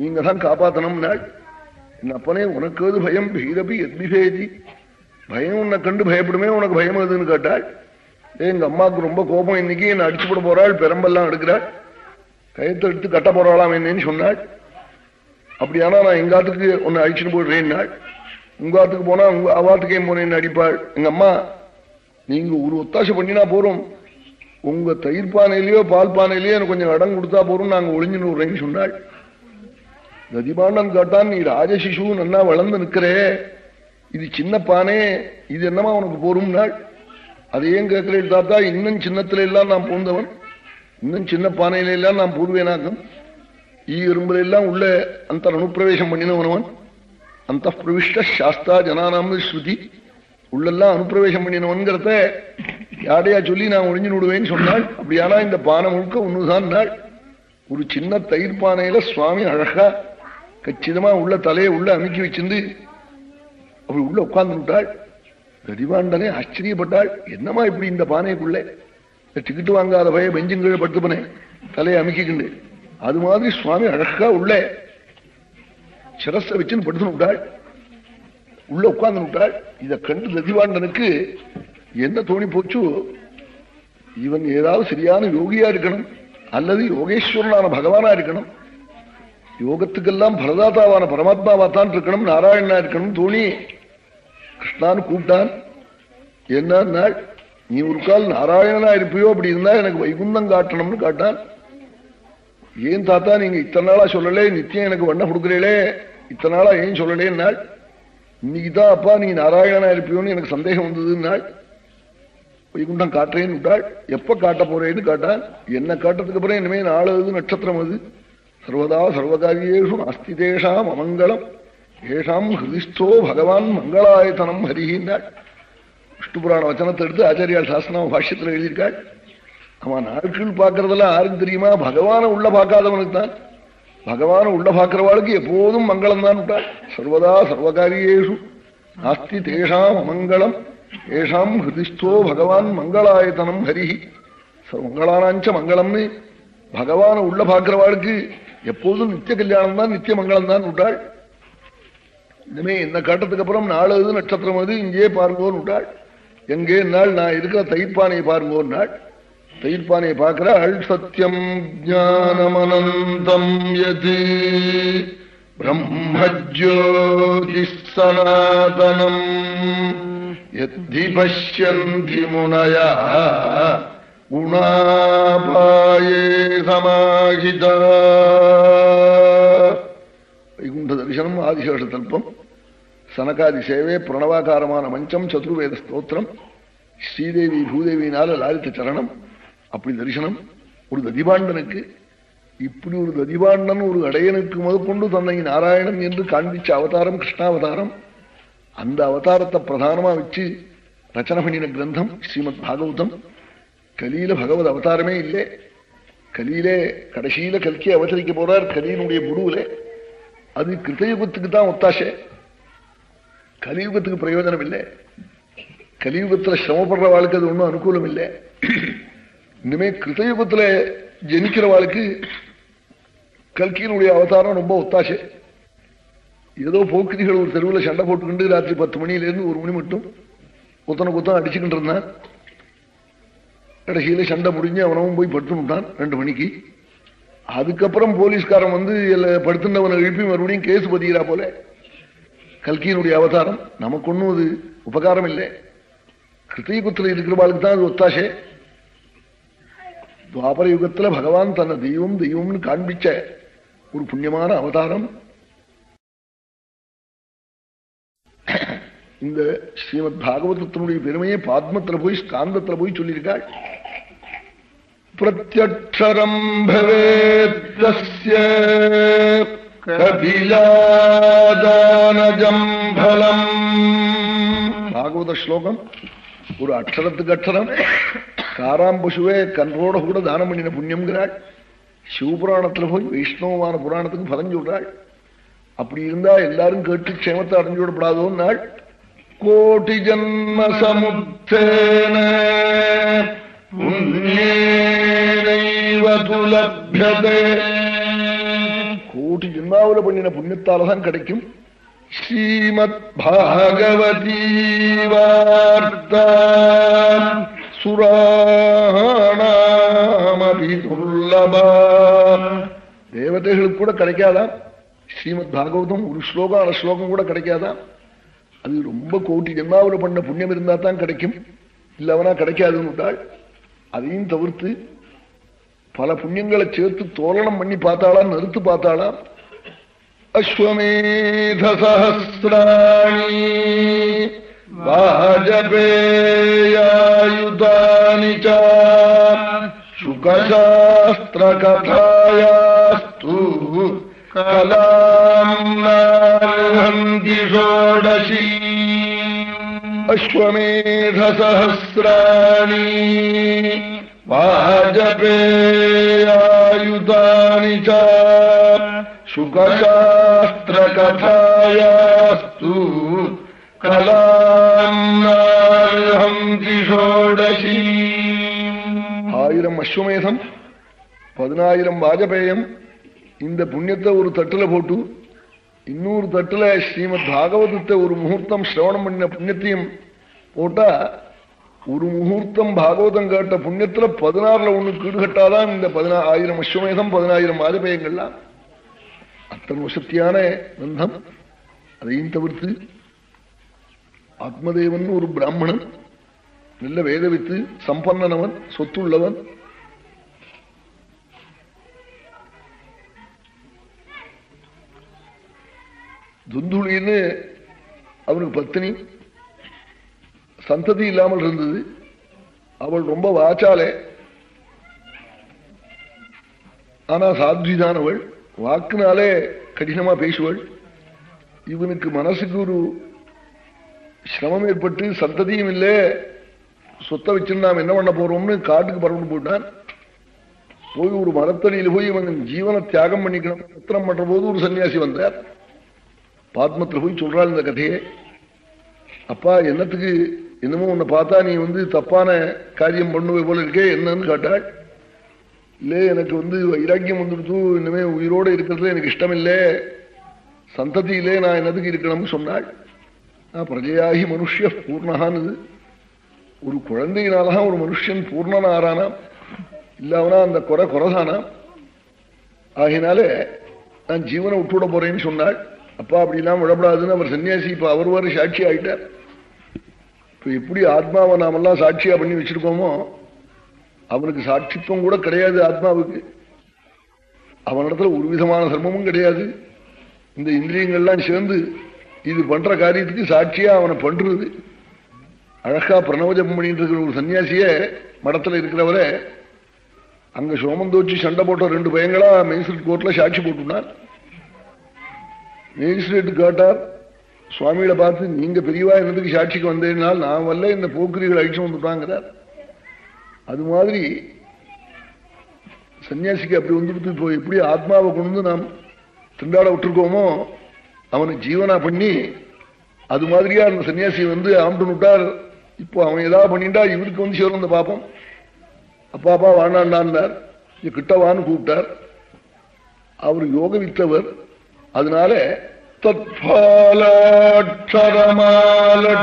நீங்க தான் காப்பாத்தணும் நாள் என் அப்பனே உனக்கு எது பயம்? பீரபி எத்பிபேதி பயம் உன்னை கண்டு பயப்படுமே உனக்கு பயம் எதுன்னு கேட்டாள் எங்க அம்மாவுக்கு ரொம்ப கோபம். இன்னைக்கு என்ன அடிச்சு போட போறாள் பெரம்பெல்லாம் எடுக்கிறாள். கயத்தை எடுத்து கட்ட போறாளாம் என்னன்னு சொன்னாள். அப்படியானா நான் எங்காத்துக்கு உன்னை அழிச்சுட்டு போடுறேன் உங்காத்துக்கு போனா உங்க அவாத்துக்கே போனேன்னு அடிப்பாள்? எங்க அம்மா நீங்க ஒரு ஒத்தாசை பண்ணினா போறோம். உங்க தயிர் பானையிலயோ பால் பானையிலயோ எனக்கு கொஞ்சம் இடம் கொடுத்தா போறோம். நாங்க ஒளிஞ்சு விடுறேன்னு சொன்னாள். கதிபாண்டன் கேட்டான் நீ ராஜசிசு நன்னா வளர்ந்து நிற்கிறே. இது சின்ன பானே இது என்னமா உனக்கு போரும் நாள்? அதையும் கேட்கிறேன் தாத்தா இன்னும் சின்னத்துல எல்லாம் நான் பூந்தவன். இன்னும் சின்ன பானையில எல்லாம் நான் பூர்வேனாக்கம். ஈ எறும்புல எல்லாம் உள்ள அந்த அனுப்பிரவேசம் பண்ணினவனவன். அந்த பிரவிஷ்ட சாஸ்தா ஜனானாம் ஸ்ருதி. உள்ளெல்லாம் அனுப்பிரவேசம் பண்ணினவன்கிறத யாரையா சொல்லி நான் ஒழிஞ்சு விடுவேன்னு சொன்னாள். அப்படியானா இந்த பானை முழுக்க ஒண்ணுதான் நாள். ஒரு சின்ன தயிர் பானையில சுவாமி அழகா கச்சிதமா உள்ள தலையை உள்ள அமுக்கி வச்சிருந்து அப்படி உள்ள உட்கார்ந்து விட்டாள் கதிவாண்டனே ஆச்சரியப்பட்டாள். என்னமா இப்படி இந்த பானைக்குள்ள? டிக்கெட்டு வாங்காத பய பெஞ்சுங்கீழ படுத்துப்பனே தலையை அமுக்கிக்கிண்டு. அது மாதிரி சுவாமி அழகா உள்ள சிரஸ வச்சுன்னு படுத்து விட்டாள் உள்ள உட்கார்ந்து விட்டாள். இதை கண்டு ததிவாண்டனுக்கு என்ன தோணி போச்சு? இவன் ஏதாவது சரியான யோகியா இருக்கணும். அல்லது யோகேஸ்வரனான பகவானா இருக்கணும். யோகத்துக்கெல்லாம் பரதாதாவான பரமாத்மாவா தான் இருக்கணும் நாராயணனா இருக்கணும் தோணி. கிருஷ்ணான்னு கூப்பிட்டான். என்ன நீ ஒரு கால் நாராயணனா இருப்பியோ அப்படி இருந்தா எனக்கு வைகுந்தம் காட்டணும்னு காட்டான். ஏன் தாத்தா நீங்க இத்தனை நாளா சொல்லலே நித்தியம் எனக்கு வண்ண கொடுக்குறீங்களே. இத்தனை நாளா ஏன் சொல்லலேன்னாள் இன்னைக்குதான் அப்பா நீ நாராயணனா இருப்பியோன்னு எனக்கு சந்தேகம் வந்ததுன்னாள் வைகுண்டம் காட்டுறேன்னு விட்டாள். எப்ப காட்ட போறேன்னு காட்டான். என்ன காட்டுறதுக்கு அப்புறம் இனிமே நாலு நட்சத்திரம் அது. சர்வதா சர்வகாரியேஷு நாஸ்தி தேஷாம் அமங்கலம் ஏஷாம் ஹிருதிஸ்தோ பகவான் மங்களாயத்தனம் ஹரிகின்றாள் விஷ்ணு புராண வச்சனத்தை எடுத்து ஆச்சாரியால் சாஸ்திரம் பாஷ்யத்தில் எழுதியிருக்காள் அவன் நாட்கள் பார்க்கறதெல்லாம் யாருக்கு தெரியுமா? பகவானை உள்ள பார்க்காதவனுக்கு தான். பகவானை உள்ள பார்க்கிறவாளுக்கு எப்போதும் மங்களம் தான் விட்டாள் சர்வதா சர்வகாரியேஷு நாஸ்தி தேஷாம் அமங்கலம் ஏஷாம் ஹிருதிஸ்தோ பகவான் மங்களாயத்தனம் ஹரிஹி। மங்களானாஞ்ச மங்களம்னு பகவான உள்ள பாக்குறவாளுக்கு எப்போதும் நித்திய கல்யாணம் தான் நித்திய மங்களம் தான் விட்டாள் இனிமே என்ன காட்டத்துக்கு அப்புறம் நாலு நட்சத்திரம் அது இங்கே பாருங்கோன்னு விட்டாள் எங்கே நாள் நான் இருக்கிற தயிர்ப்பானையை பாருங்கோன்னு நாள் தயிர்ப்பானையை பார்க்கிறாள் சத்தியம் ஜானமனந்தம் எது பிரம்மஜோதி சனாதனம். எத்தி பசியந்தி முனயா. குணாபாயே சமாஹிதா வைகுண்ட தரிசனம் ஆதிசேஷ தல்பம் சனகாதி சேவை பிரணவாகாரமான மஞ்சம் சதுர்வேத ஸ்தோத்திரம் ஸ்ரீதேவி பூதேவியினால லாலித்த சரணம். அப்படி தரிசனம். ஒரு ததிபாண்டனுக்கு இப்படி ஒரு ததிபாண்டன் ஒரு அடையனுக்கு முதற்கொண்டு தன்னை நாராயணன் என்று காண்பிச்ச அவதாரம் கிருஷ்ணாவதாரம். அந்த அவதாரத்தை பிரதானமா வச்சு ரச்சனை பண்ணின கிரந்தம் ஸ்ரீமத் பாகவதம் கலியில பகவத் அவதாரமே இல்லை. கலியிலே கடைசியில கல்கி அவதரிக்க போறார் கலியினுடைய முடிவுல அது கிருத்தயுகத்துக்கு தான் ஒத்தாசை. கலியுகத்துக்கு பிரயோஜனம் இல்லை. கலியுகத்துல சிரமப்படுற வாழ்க்கை அது ஒன்றும் அனுகூலம் இல்லை. இனிமே கிருத்தயுகத்துல ஜனிக்கிற வாழ்க்கை கல்கியினுடைய அவதாரம் ரொம்ப ஒத்தாசை. ஏதோ போக்குதிகள் ஒரு தெருவில் சண்டை போட்டுக்கிண்டு ராத்திரி பத்து மணியிலேருந்து ஒரு மணி மட்டும் குத்தனை குத்தம் அடிச்சுக்கிட்டு இருந்தான். கடைசியில சண்டை முடிஞ்சு அவனவும் போய் படுத்துட்டான் ரெண்டு மணிக்கு. அதுக்கப்புறம் போலீஸ்காரன் வந்து படுத்துனவனை எழுப்பி மறுபடியும் கேஸ் பதிகிறா போல. கல்கியினுடைய அவதாரம். நமக்கு ஒன்றும் அது உபகாரம் இல்லை கிருத்தயுகத்தில் இருக்கிறவாளுக்கு தான் அது ஒத்தாசை. துவாபர யுகத்துல பகவான் தன்னை தெய்வம் தெய்வம்னு காண்பிச்ச ஒரு புண்ணியமான அவதாரம். இந்த ஸ்ரீமத் பாகவதத்தினுடைய பெருமையை பாத்மத்தில் போய் ஸ்காந்தத்தில் போய் சொல்லியிருக்காள். பிரத்யக்ஷரம் பவேத்ய கபிலாதானஜம் பலம் பாகவத ஸ்லோகம் ஒரு அக்ஷரத்துக்கு அக்ஷரம் காராம் பசுவே கன்றோட கூட தானம் பண்ணின புண்ணியம்ங்கிறாள் சிவபுராணத்துல போய் வைஷ்ணவமான புராணத்துக்கு பலன் சொல்றாள் அப்படி இருந்தா எல்லாரும் கேட்டு க்ஷேமத்தை அடைஞ்சு விடப்படாதோன்னு நாள் கோட்டி ஜன்ம சமுத்தேன புண்ணியேனைவதுலபியதே கோட்டி ஜென்மாவில பண்ணின புண்ணியத்தாலதான் கிடைக்கும் ஸ்ரீமத் பாகவதீ வார்த்தா சுராணாமபிதுர்லபா தேவதைகளுக்கு கூட கிடைக்காதான் ஸ்ரீமத் பாகவதம் ஒரு ஸ்லோகம் அரை ஸ்லோகம் கூட கிடைக்காதான் அது ரொம்ப கோட்டி ஜென்மாவில் பண்ண புண்ணியம் இருந்தா தான் கிடைக்கும் இல்லவனா கிடைக்காதுன்னு விட்டாள் அதையும் தவிர்த்து பல புண்ணியங்களை சேர்த்து தோலனம் பண்ணி பார்த்தாளா நிறுத்து பார்த்தாளா? அஸ்வமேத சஹசிராணி வாஜபேயாயுதானி சுகசாஸ்திரகதாயாஸ்து கலாம் நார்ஹந்தி சகசிராணி அஸ்வமேதசஹசிராணி வாஜபேயாயுதானி சுகசாஸ்திரகதாயாஸ்து ஆயிரம் அஸ்வமேதம் பதினாயிரம் வாஜபேயம் இந்த புண்ணியத்தை ஒரு தட்டுல போட்டு இன்னொரு தட்டுல ஸ்ரீமத் பாகவதத்தை ஒரு முகூர்த்தம் சிரவணம் பண்ணின புண்ணியத்தையும் போட்டா ஒரு முகூர்த்தம் பாகவதம் கேட்ட புண்ணியத்துல பதினாறுல ஒண்ணு கீடுகட்டாதான் இந்த பதினா ஆயிரம் அஸ்வமேதம் பதினாயிரம் வாஜபேயங்கள்லாம் அத்தனை வசத்தியான பந்தம் அதையும் தவிர்த்து ஆத்மதேவன் ஒரு பிராமணன். நல்ல வேதவித்து சம்பன்னனவன் சொத்துள்ளவன். துந்துளின்னு அவனுக்கு பத்தினி. சந்ததி இல்லாமல் இருந்தது. அவள் ரொம்ப வாச்சாலே. ஆனா சாத்விதானவள் வாக்குனாலே கடினமா பேசுவள். இவனுக்கு மனசுக்கு ஒரு சிரமம் ஏற்பட்டு சந்ததியும் இல்லை. சொத்தை வச்சிருந்தா நாம் என்ன பண்ண போறோம்னு காட்டுக்கு பரவட்டு போட்டான். போய் ஒரு மரத்தடியில் போய் இவன் ஜீவனை தியாகம் பண்ணிக்கணும் பத்திரம் பண்ற போது ஒரு சன்னியாசி வந்தார். பாத்மத்தில் போய் சொல்றாள் இந்த கதையை. அப்பா என்னத்துக்கு என்னமோ உன்னை பார்த்தா நீ வந்து தப்பான காரியம் பண்ணுவே போல இருக்கே என்னன்னு கேட்டாள் இல்லை எனக்கு வந்து வைராக்கியம் வந்துடுத்து இனிமே உயிரோடு இருக்கிறதுல எனக்கு இஷ்டம் இல்லை சந்ததியிலே நான் என்னதுக்கு இருக்கணும்னு சொன்னாள். நான் பிரஜையாகி மனுஷ பூர்ணகான்னு ஒரு குழந்தையினாலதான் ஒரு மனுஷன் பூர்ணன் ஆறானாம் இல்லாமனா அந்த குறை குறைதானா ஆகினால நான் ஜீவனை விட்டுவிட போறேன்னு சொன்னாள். அப்பா அப்படிலாம் விடப்படாதுன்னு அவர் சன்னியாசி இப்ப அவர் வர சாட்சி ஆயிட்டார். இப்ப எப்படி ஆத்மாவை நாமெல்லாம் சாட்சியா பண்ணி வச்சிருக்கோமோ அவனுக்கு சாட்சித்துவம் கூட கிடையாது ஆத்மாவுக்கு. அவனிடத்துல ஒரு விதமான சிரமமும் கிடையாது. இந்த இந்திரியங்கள்லாம் சேர்ந்து இது பண்ற காரியத்துக்கு சாட்சியா அவனை பண்றது. அழகா பிரணவஜம் பண்ணிட்டு இருக்கிற ஒரு சன்னியாசிய மடத்துல இருக்கிறவரை அங்க சோமந்தோச்சி சண்டை போட்ட ரெண்டு பையங்களா மேஜிஸ்ட்ரேட் கோர்ட்ல சாட்சி போட்டுனார். மேஜிஸ்ட்ரேட் கேட்டார் சுவாமியில பார்த்து நீங்க பெரியவா என்னதுக்கு சாட்சிக்கு வந்தேனால் நான் வல்ல இந்த போக்குரிகள் அழிச்சு வந்துட்டாங்கிறார். அது மாதிரி சன்னியாசிக்கு அப்படி வந்துட்டு இப்போ எப்படி ஆத்மாவை கொண்டு நாம் திண்டாட விட்டுருக்கோமோ அவனை ஜீவனா பண்ணி அது மாதிரியா அந்த சன்னியாசி வந்து ஆம்பிட்டு விட்டார் இப்போ அவன் ஏதாவது பண்ணிட்டா இவருக்கு வந்து சேரும் இந்த பாப்பம் அப்பாப்பா வாண்டாண்டார் கிட்டவான்னு கூப்பிட்டார். அவர் யோக வித்தவர் அதனால தற்பாலாட்சரமால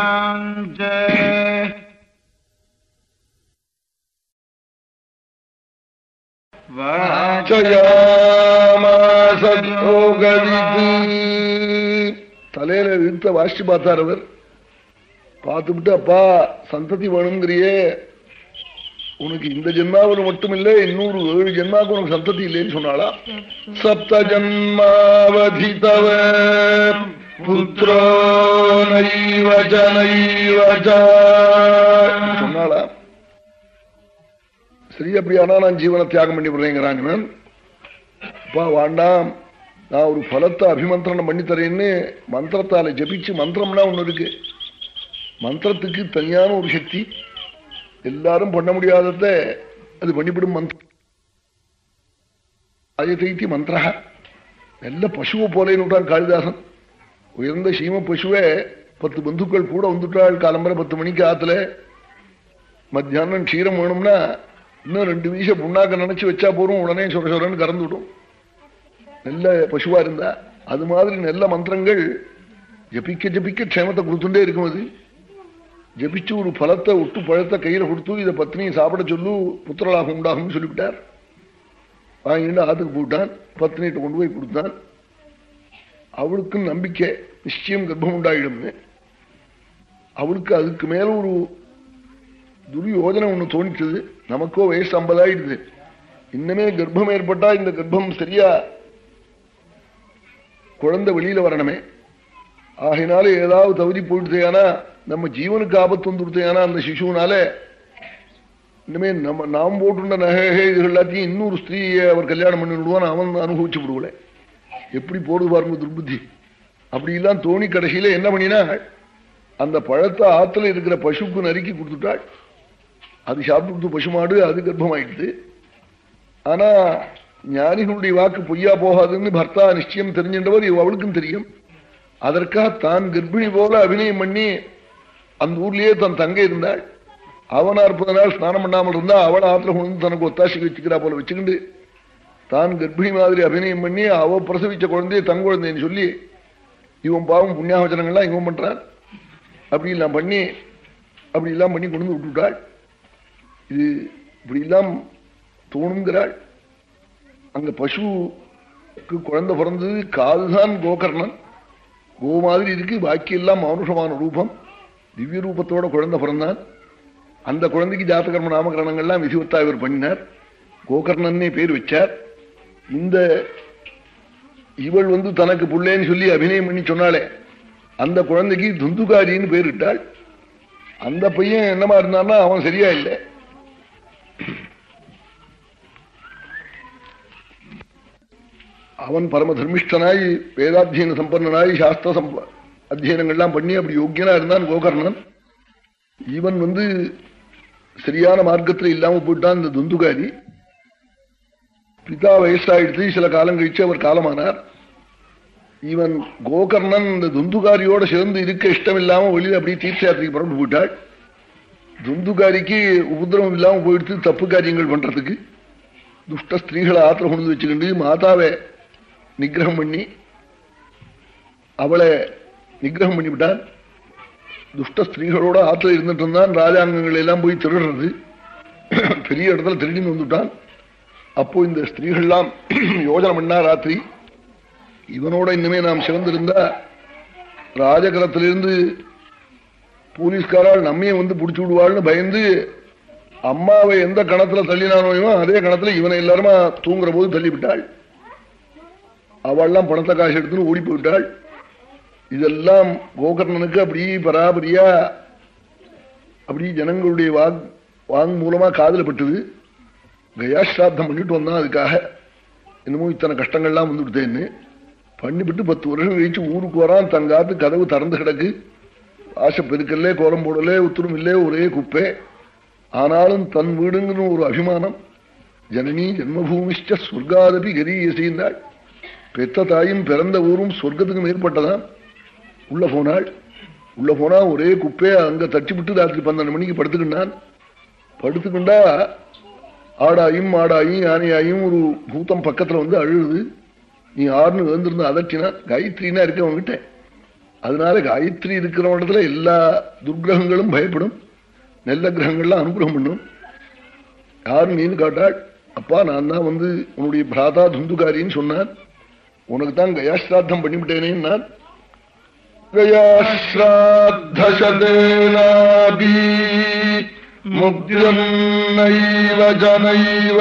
தலையில இழுத்த வாசிச்சு பார்த்தார் அவர். பார்த்துவிட்டு அப்பா சந்ததி வேணுங்கிறியே. உனக்கு இந்த ஜென்மாவில் மட்டுமில்லை இன்னொரு ஏழு ஜென்மாவுக்கு உனக்கு சந்ததி இல்லைன்னு சொன்னாளா? சப்த ஜன்மாவதிதவ புத்திரோ சொன்னாளா? சரி அப்படியானா நான் ஜீவனை தியாகம் பண்ணி விடுறேங்கிறாங்க. அப்பா வாண்டாம் நான் ஒரு பலத்தை அபிமந்திரணம் பண்ணி தரேன்னு மந்திரத்தால ஜபிச்சு மந்திரம்னா ஒண்ணு இருக்கு. மந்திரத்துக்கு தனியான ஒரு சக்தி. எல்லாரும் பண்ண முடியாதத அது பண்ணிவிடும் மந்திரம். அஜதைத்தி மந்திர நல்ல பசுவை போலேன்னு விட்டான் காளிதாசன். உயர்ந்த சீம பசுவை பத்து பந்துக்கள் கூட வந்துட்டாள் காலம்பரை பத்து மணிக்கு ஆத்துல. மத்தியானம் க்ஷீரம் வேணும்னா இன்னும் ரெண்டு வீச புண்ணாக்க நினைச்சு வச்சா போறோம் உடனே சொர சொரன்னு கறந்து விடும். நல்ல பசுவா இருந்தா அது மாதிரி நல்ல மந்திரங்கள் ஜபிக்க ஜபிக்க க்ஷேமத்தை கொடுத்துட்டே இருக்கும் அது. ஜபிச்சு ஒரு பலத்தை விட்டு பழத்தை கையில கொடுத்து இதை பத்னியை சாப்பிட சொல்லு புத்திரலாபம் உண்டாகும் சொல்லிவிட்டார். வாங்கிட்டு ஆத்துக்கு போட்டான் பத்னிகிட்ட கொண்டு போய் கொடுத்தான். அவளுக்கும் நம்பிக்கை நிச்சயம் கர்ப்பம் உண்டாயிடும்னு. அவளுக்கு அதுக்கு மேல ஒரு துரியோஜனை ஒண்ணு தோணிச்சது. நமக்கோ வயசு ஐம்பதாயிடுது. இன்னமே கர்ப்பம் ஏற்பட்டா இந்த கர்ப்பம் சரியா குழந்தை வெளியில வரணுமே. ஆகினாலும் ஏதாவது தவறி ஆனா நம்ம ஜீவனுக்கு ஆபத்து வந்துடுதேனா அந்த சிசுனால இனிமே நம்ம நாம் போட்டுண்ட நகை இது எல்லாத்தையும் இன்னொரு ஸ்திரீயை அவர் கல்யாணம் பண்ணி விடுவான் அவன் அனுபவிச்சு விடுவல எப்படி போடுது பாருங்க துர்புத்தி. அப்படி தோணி கடைசியில என்ன பண்ணினா அந்த பழத்தை ஆத்துல இருக்கிற பசுக்கு நறுக்கி கொடுத்துட்டாள். அது சாப்பிட்டு பசுமாடு அது கர்ப்பமாயிடுது. ஆனா ஞானிகளுடைய வாக்கு பொய்யா போகாதுன்னு பர்த்தா நிச்சயம் தெரிஞ்சின்றவர் அவளுக்கும் தெரியும். அதற்காக தான் கர்ப்பிணி போல அபிநயம் பண்ணி அந்த ஊர்லயே தன் தங்க இருந்தாள். அவன் அற்புத நாள் ஸ்நானம் பண்ணாமல் இருந்தா அவள் ஆத்துல கொண்டு தனக்கு ஒத்தாசி வச்சுக்கிறா போல வச்சுக்கிண்டு தான் கர்ப்பிணி மாதிரி அபிநயம் பண்ணி அவ பிரசவிச்ச குழந்தைய தன் குழந்தைன்னு சொல்லி இவன் பாவம் புண்ணியாவச்சனங்கள்லாம் இவன் பண்றான். அப்படி எல்லாம் பண்ணி அப்படி எல்லாம் பண்ணி கொண்டு வந்து விட்டுவிட்டாள். இது இப்படி எல்லாம் தோணுங்கிறாள். அங்க பசுக்கு குழந்தை பிறந்தது காதுதான் கோகர்ணன். கோ மாதிரி இருக்கு பாக்கி எல்லாம் ரூபம். திவ்ய ரூபத்தோட குழந்தை பிறந்தான் அந்த குழந்தைக்கு ஜாத்தகர்ம நாமகரணங்கள்லாம் விதிவத்தா இவர் பண்ணினார். கோகர்ணன்னே பேர் வச்சார். இந்த இவள் வந்து தனக்கு புள்ளேன்னு சொல்லி அபிநயம் பண்ணி சொன்னாலே அந்த குழந்தைக்கு துந்துகாரின்னு பேரிட்டாள் அந்த பையன் என்னமா இருந்தான்னா அவன் சரியா இல்லை. அவன் பரம தர்மிஷ்டனாய் வேதாத்தியன சம்பன்னனாய் சாஸ்திர சம்ப அத்தியனங்கள்லாம் பண்ணி அப்படி யோக்கியனா இருந்தான் கோகர்ணன். இவன் வந்து சரியான மார்க்கத்துல இல்லாம போயிட்டான் இந்த துந்துகாரி. பிதா வயசாயிடுத்து சில காலம் கழிச்சு அவர் காலமானார். இவன் கோகர்ணன் இந்த துந்துகாரியோட சேர்ந்து இருக்க இஷ்டம் இல்லாம வெளியில அப்படியே தீர்த்த யாத்திரைக்கு புறப்பட்டு போயிட்டாள். துந்துகாரிக்கு உபதிரவம் இல்லாம போயிடுத்து தப்பு காரியங்கள் பண்றதுக்கு துஷ்ட ஸ்திரீகளை ஆத்திரம் கொண்டு வச்சுக்கிண்டு மாதாவை நிகிரகம் பண்ணி அவளை நிகிரகம் பண்ணிவிட்டார் துஷ்ட ஸ்திரீகளோட ஆற்றல் இருந்துட்டு இருந்தான் ராஜாங்கங்களை எல்லாம் போய் திருடுறது. பெரிய இடத்துல திருடின்னு வந்துட்டான். அப்போ இந்த ஸ்திரீகள்லாம் யோஜனை பண்ணா ராத்திரி. இவனோட இன்னுமே நாம் சிறந்திருந்தா ராஜகலத்திலிருந்து போலீஸ்காரால் நம்மே வந்து பிடிச்சி விடுவாள்னு பயந்து அம்மாவை எந்த கணத்துல தள்ளினானோ அதே கணத்துல இவனை எல்லாருமா தூங்குற போது தள்ளிவிட்டாள். அவள்லாம் பணத்தை காசு எடுத்துன்னு ஓடி போயிட்டாள். இதெல்லாம் கோகர்ணனுக்கு அப்படி பராபரியா அப்படி ஜனங்களுடைய வாங் வாங் மூலமா காதல் பட்டது கயாஸ்ராத்தம் பண்ணிட்டு வந்தான் அதுக்காக. என்னமோ இத்தனை கஷ்டங்கள்லாம் வந்துவிட்டேன்னு பண்ணிவிட்டு பத்து வருஷம் கழிச்சு ஊருக்கு வரான் தங்காத்து கதவு திறந்து கிடக்கு. ஆசை பெருக்கல்லே கோலம் போடலே உத்தரம் இல்லே ஒரே குப்பை. ஆனாலும் தன் வீடுங்கிற ஒரு அபிமானம். ஜனனி ஜென்மபூமிஷ்ட சொர்க்காதபி கரியசிந்தாள் பெத்த தாயும் பிறந்த ஊரும் சொர்க்கத்துக்கு மேற்பட்டதான் உள்ள போனாள். உள்ள போனா ஒரே குப்பையை அங்க தச்சு விட்டு ராத்திரி பன்னெண்டு மணிக்கு படுத்துக்கிட்டான். படுத்துக்கிண்டா ஆடாயும் மாடாயும் யானையாயும் ஒரு பூத்தம் பக்கத்துல வந்து அழுது நீ ஆறுனு வந்துருந்து அதட்டினா காயத்ரினா இருக்க உங்ககிட்ட அதனால காயத்ரி இருக்கிற இடத்துல எல்லா துர்கிரகங்களும் பயப்படும். நல்ல கிரகங்கள்லாம் அனுகிரகம் பண்ணும். யாரு நீன்னு காட்டாள்? அப்பா நான் தான் வந்து உன்னுடைய பிராதா துந்துகாரின்னு சொன்னான். உனக்கு தான் கயாஸ்ராத்தம் பண்ணிவிட்டேனே நான் கயாஸ்ராத்தேனாபி முக்தியன்னைவ ஜனைவ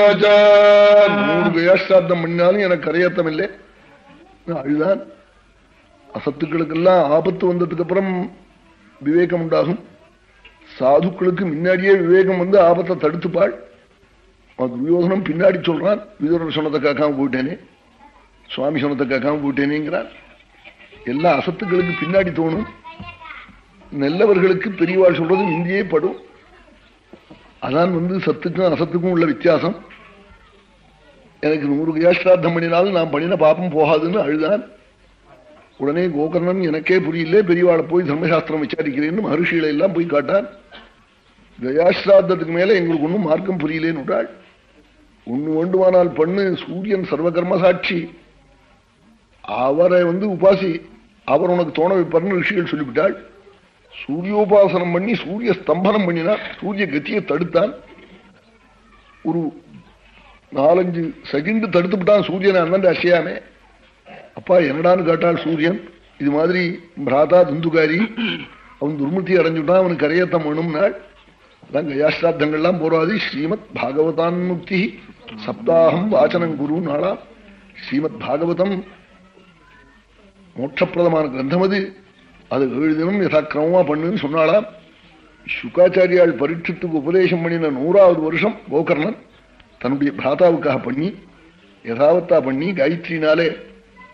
நூறு கயாஸ்ராத்தம் பண்ணினாலும் எனக்கு கரையாத்தம் இல்லை அதுதான் அசத்துக்களுக்கெல்லாம் ஆபத்து வந்ததுக்கு அப்புறம் விவேகம் உண்டாகும். சாதுக்களுக்கு முன்னாடியே விவேகம் வந்து ஆபத்தை தடுத்துப்பாள். துரியோதனம் பின்னாடி சொல்றான். விதுரர் சொன்னதை கேட்காம போயிட்டேனே. சுவாமி சொன்னதை கேட்காம போயிட்டேனேங்கிறான் எல்லா அசத்துகளுக்கு பின்னாடி தோணும். நல்லவர்களுக்கு பெரியவாள் சொல்றது இந்தியே படும். அதான் வந்து சத்துக்கும் அசத்துக்கும் உள்ள வித்தியாசம். எனக்கு நூறு கியாஸ்ராத்தம் பண்ணினாலும் நான் பண்ணின பாப்பம் போகாதுன்னு அழுதான். உடனே கோகர்ணன் எனக்கே புரியல பெரியவாளை போய் தர்மசாஸ்திரம் விசாரிக்கிறேன்னு மகர்ஷிகளை எல்லாம் போய் காட்டான். கயாஸ்ராத்தத்துக்கு மேல எங்களுக்கு ஒன்றும் மார்க்கம் புரியலேன்னு விட்டாள். ஒண்ணு வேண்டுமானால் பண்ணு. சூரியன் சர்வகர்ம சாட்சி. அவரை வந்து உபாசி. அவர் உனக்கு தோண வைப்பார்னு ரிஷிகள் சொல்லிவிட்டாள். சூரியோபாசனம் பண்ணி சூரிய ஸ்தம்பனம் பண்ணினான் சூரிய கத்தியை தடுத்தான். ஒரு நாலஞ்சு செகண்ட் தடுத்து விட்டான் சூரியனை அண்ணன் அசையாமே அப்பா என்னடான்னு கேட்டாள் சூரியன். இது மாதிரி பிராதா துந்துகாரி அவன் துர்முத்தி அடைஞ்சுட்டான் அவனுக்கு கரையத்தம் வேணும்னாள். அதான் கயாஸ்ராத்தங்கள்லாம் போறாது. ஸ்ரீமத் பாகவதான் முக்தி சப்தாகம் வாசனம் குரு நாளா ஸ்ரீமத் பாகவதம் மோட்சப்பிரதமான கிரந்தம் அது. அது ஏழு தினம் யதாக்கிரமமா பண்ணுன்னு சொன்னாலாம் சுக்காச்சாரியால் பரீட்சத்துக்கு உபதேசம் பண்ணின நூறாவது வருஷம் கோகர்ணன் தன்னுடைய பிராதாவுக்காக பண்ணி யதாவத்தா பண்ணி காயத்ரினாலே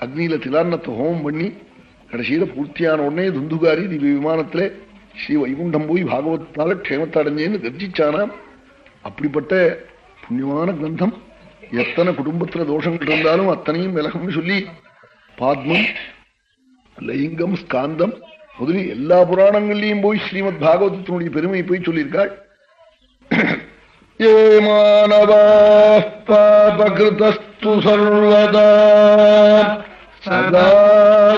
அக்னியில திலான்னத்தை ஹோமம் பண்ணி கடைசியில பூர்த்தியான உடனே துந்துகாரி திவ்ய விமானத்திலே ஸ்ரீ வைகுண்டம் போய் பாகவத்தால க்ஷேமத்தை அடைஞ்சேன்னு கர்ஜிச்சானாம் அப்படிப்பட்ட புண்ணியமான கிரந்தம். எத்தனை குடும்பத்துல தோஷங்கள் இருந்தாலும் அத்தனையும் விலகம்னு சொல்லி பாத்மம் லிங்கம் ஸ்காந்தம் முதலில் எல்லா புராணங்கள்லையும் போய் ஸ்ரீமத் பாகவதத்தினுடைய பெருமையை போய் சொல்லியிருக்காள் ஏ மாணவா பாபகிருதஸ்து சர்வதா சதா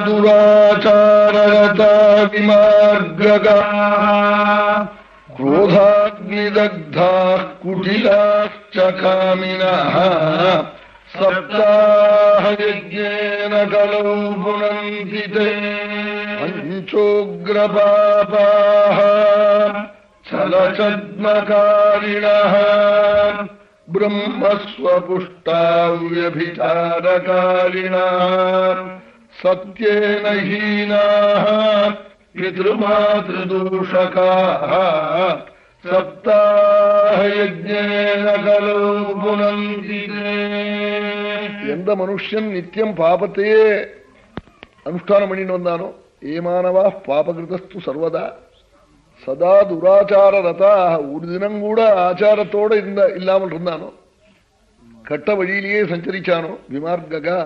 துராச்சாரதா விமார்ககா क्रोधाग्निदग्धाः कुटिलाश्च कामिनः सप्ताहयज्ञेन कलौ पुनन्ति ते। पञ्चोग्रपापाः छलचद्मकारिणः ब्रह्मस्वपुष्टाव्यभिचारकारिणः सत्येन हीनाः पितृमातृदूषकाः। சப்தாயஜேன கலோ புனந்தி எந்த மனுஷன் நித்தியம் பாபத்தையே அனுஷ்டானம் பண்ணிட்டு வந்தானோ ஏமானவா பாபகிருதஸ்து சர்வதா சதா துராச்சார ரதா ஒரு தினம் கூட ஆச்சாரத்தோட இருந்த இல்லாமல் இருந்தானோ கட்ட வழியிலேயே சஞ்சரிச்சானோ விமார்ககா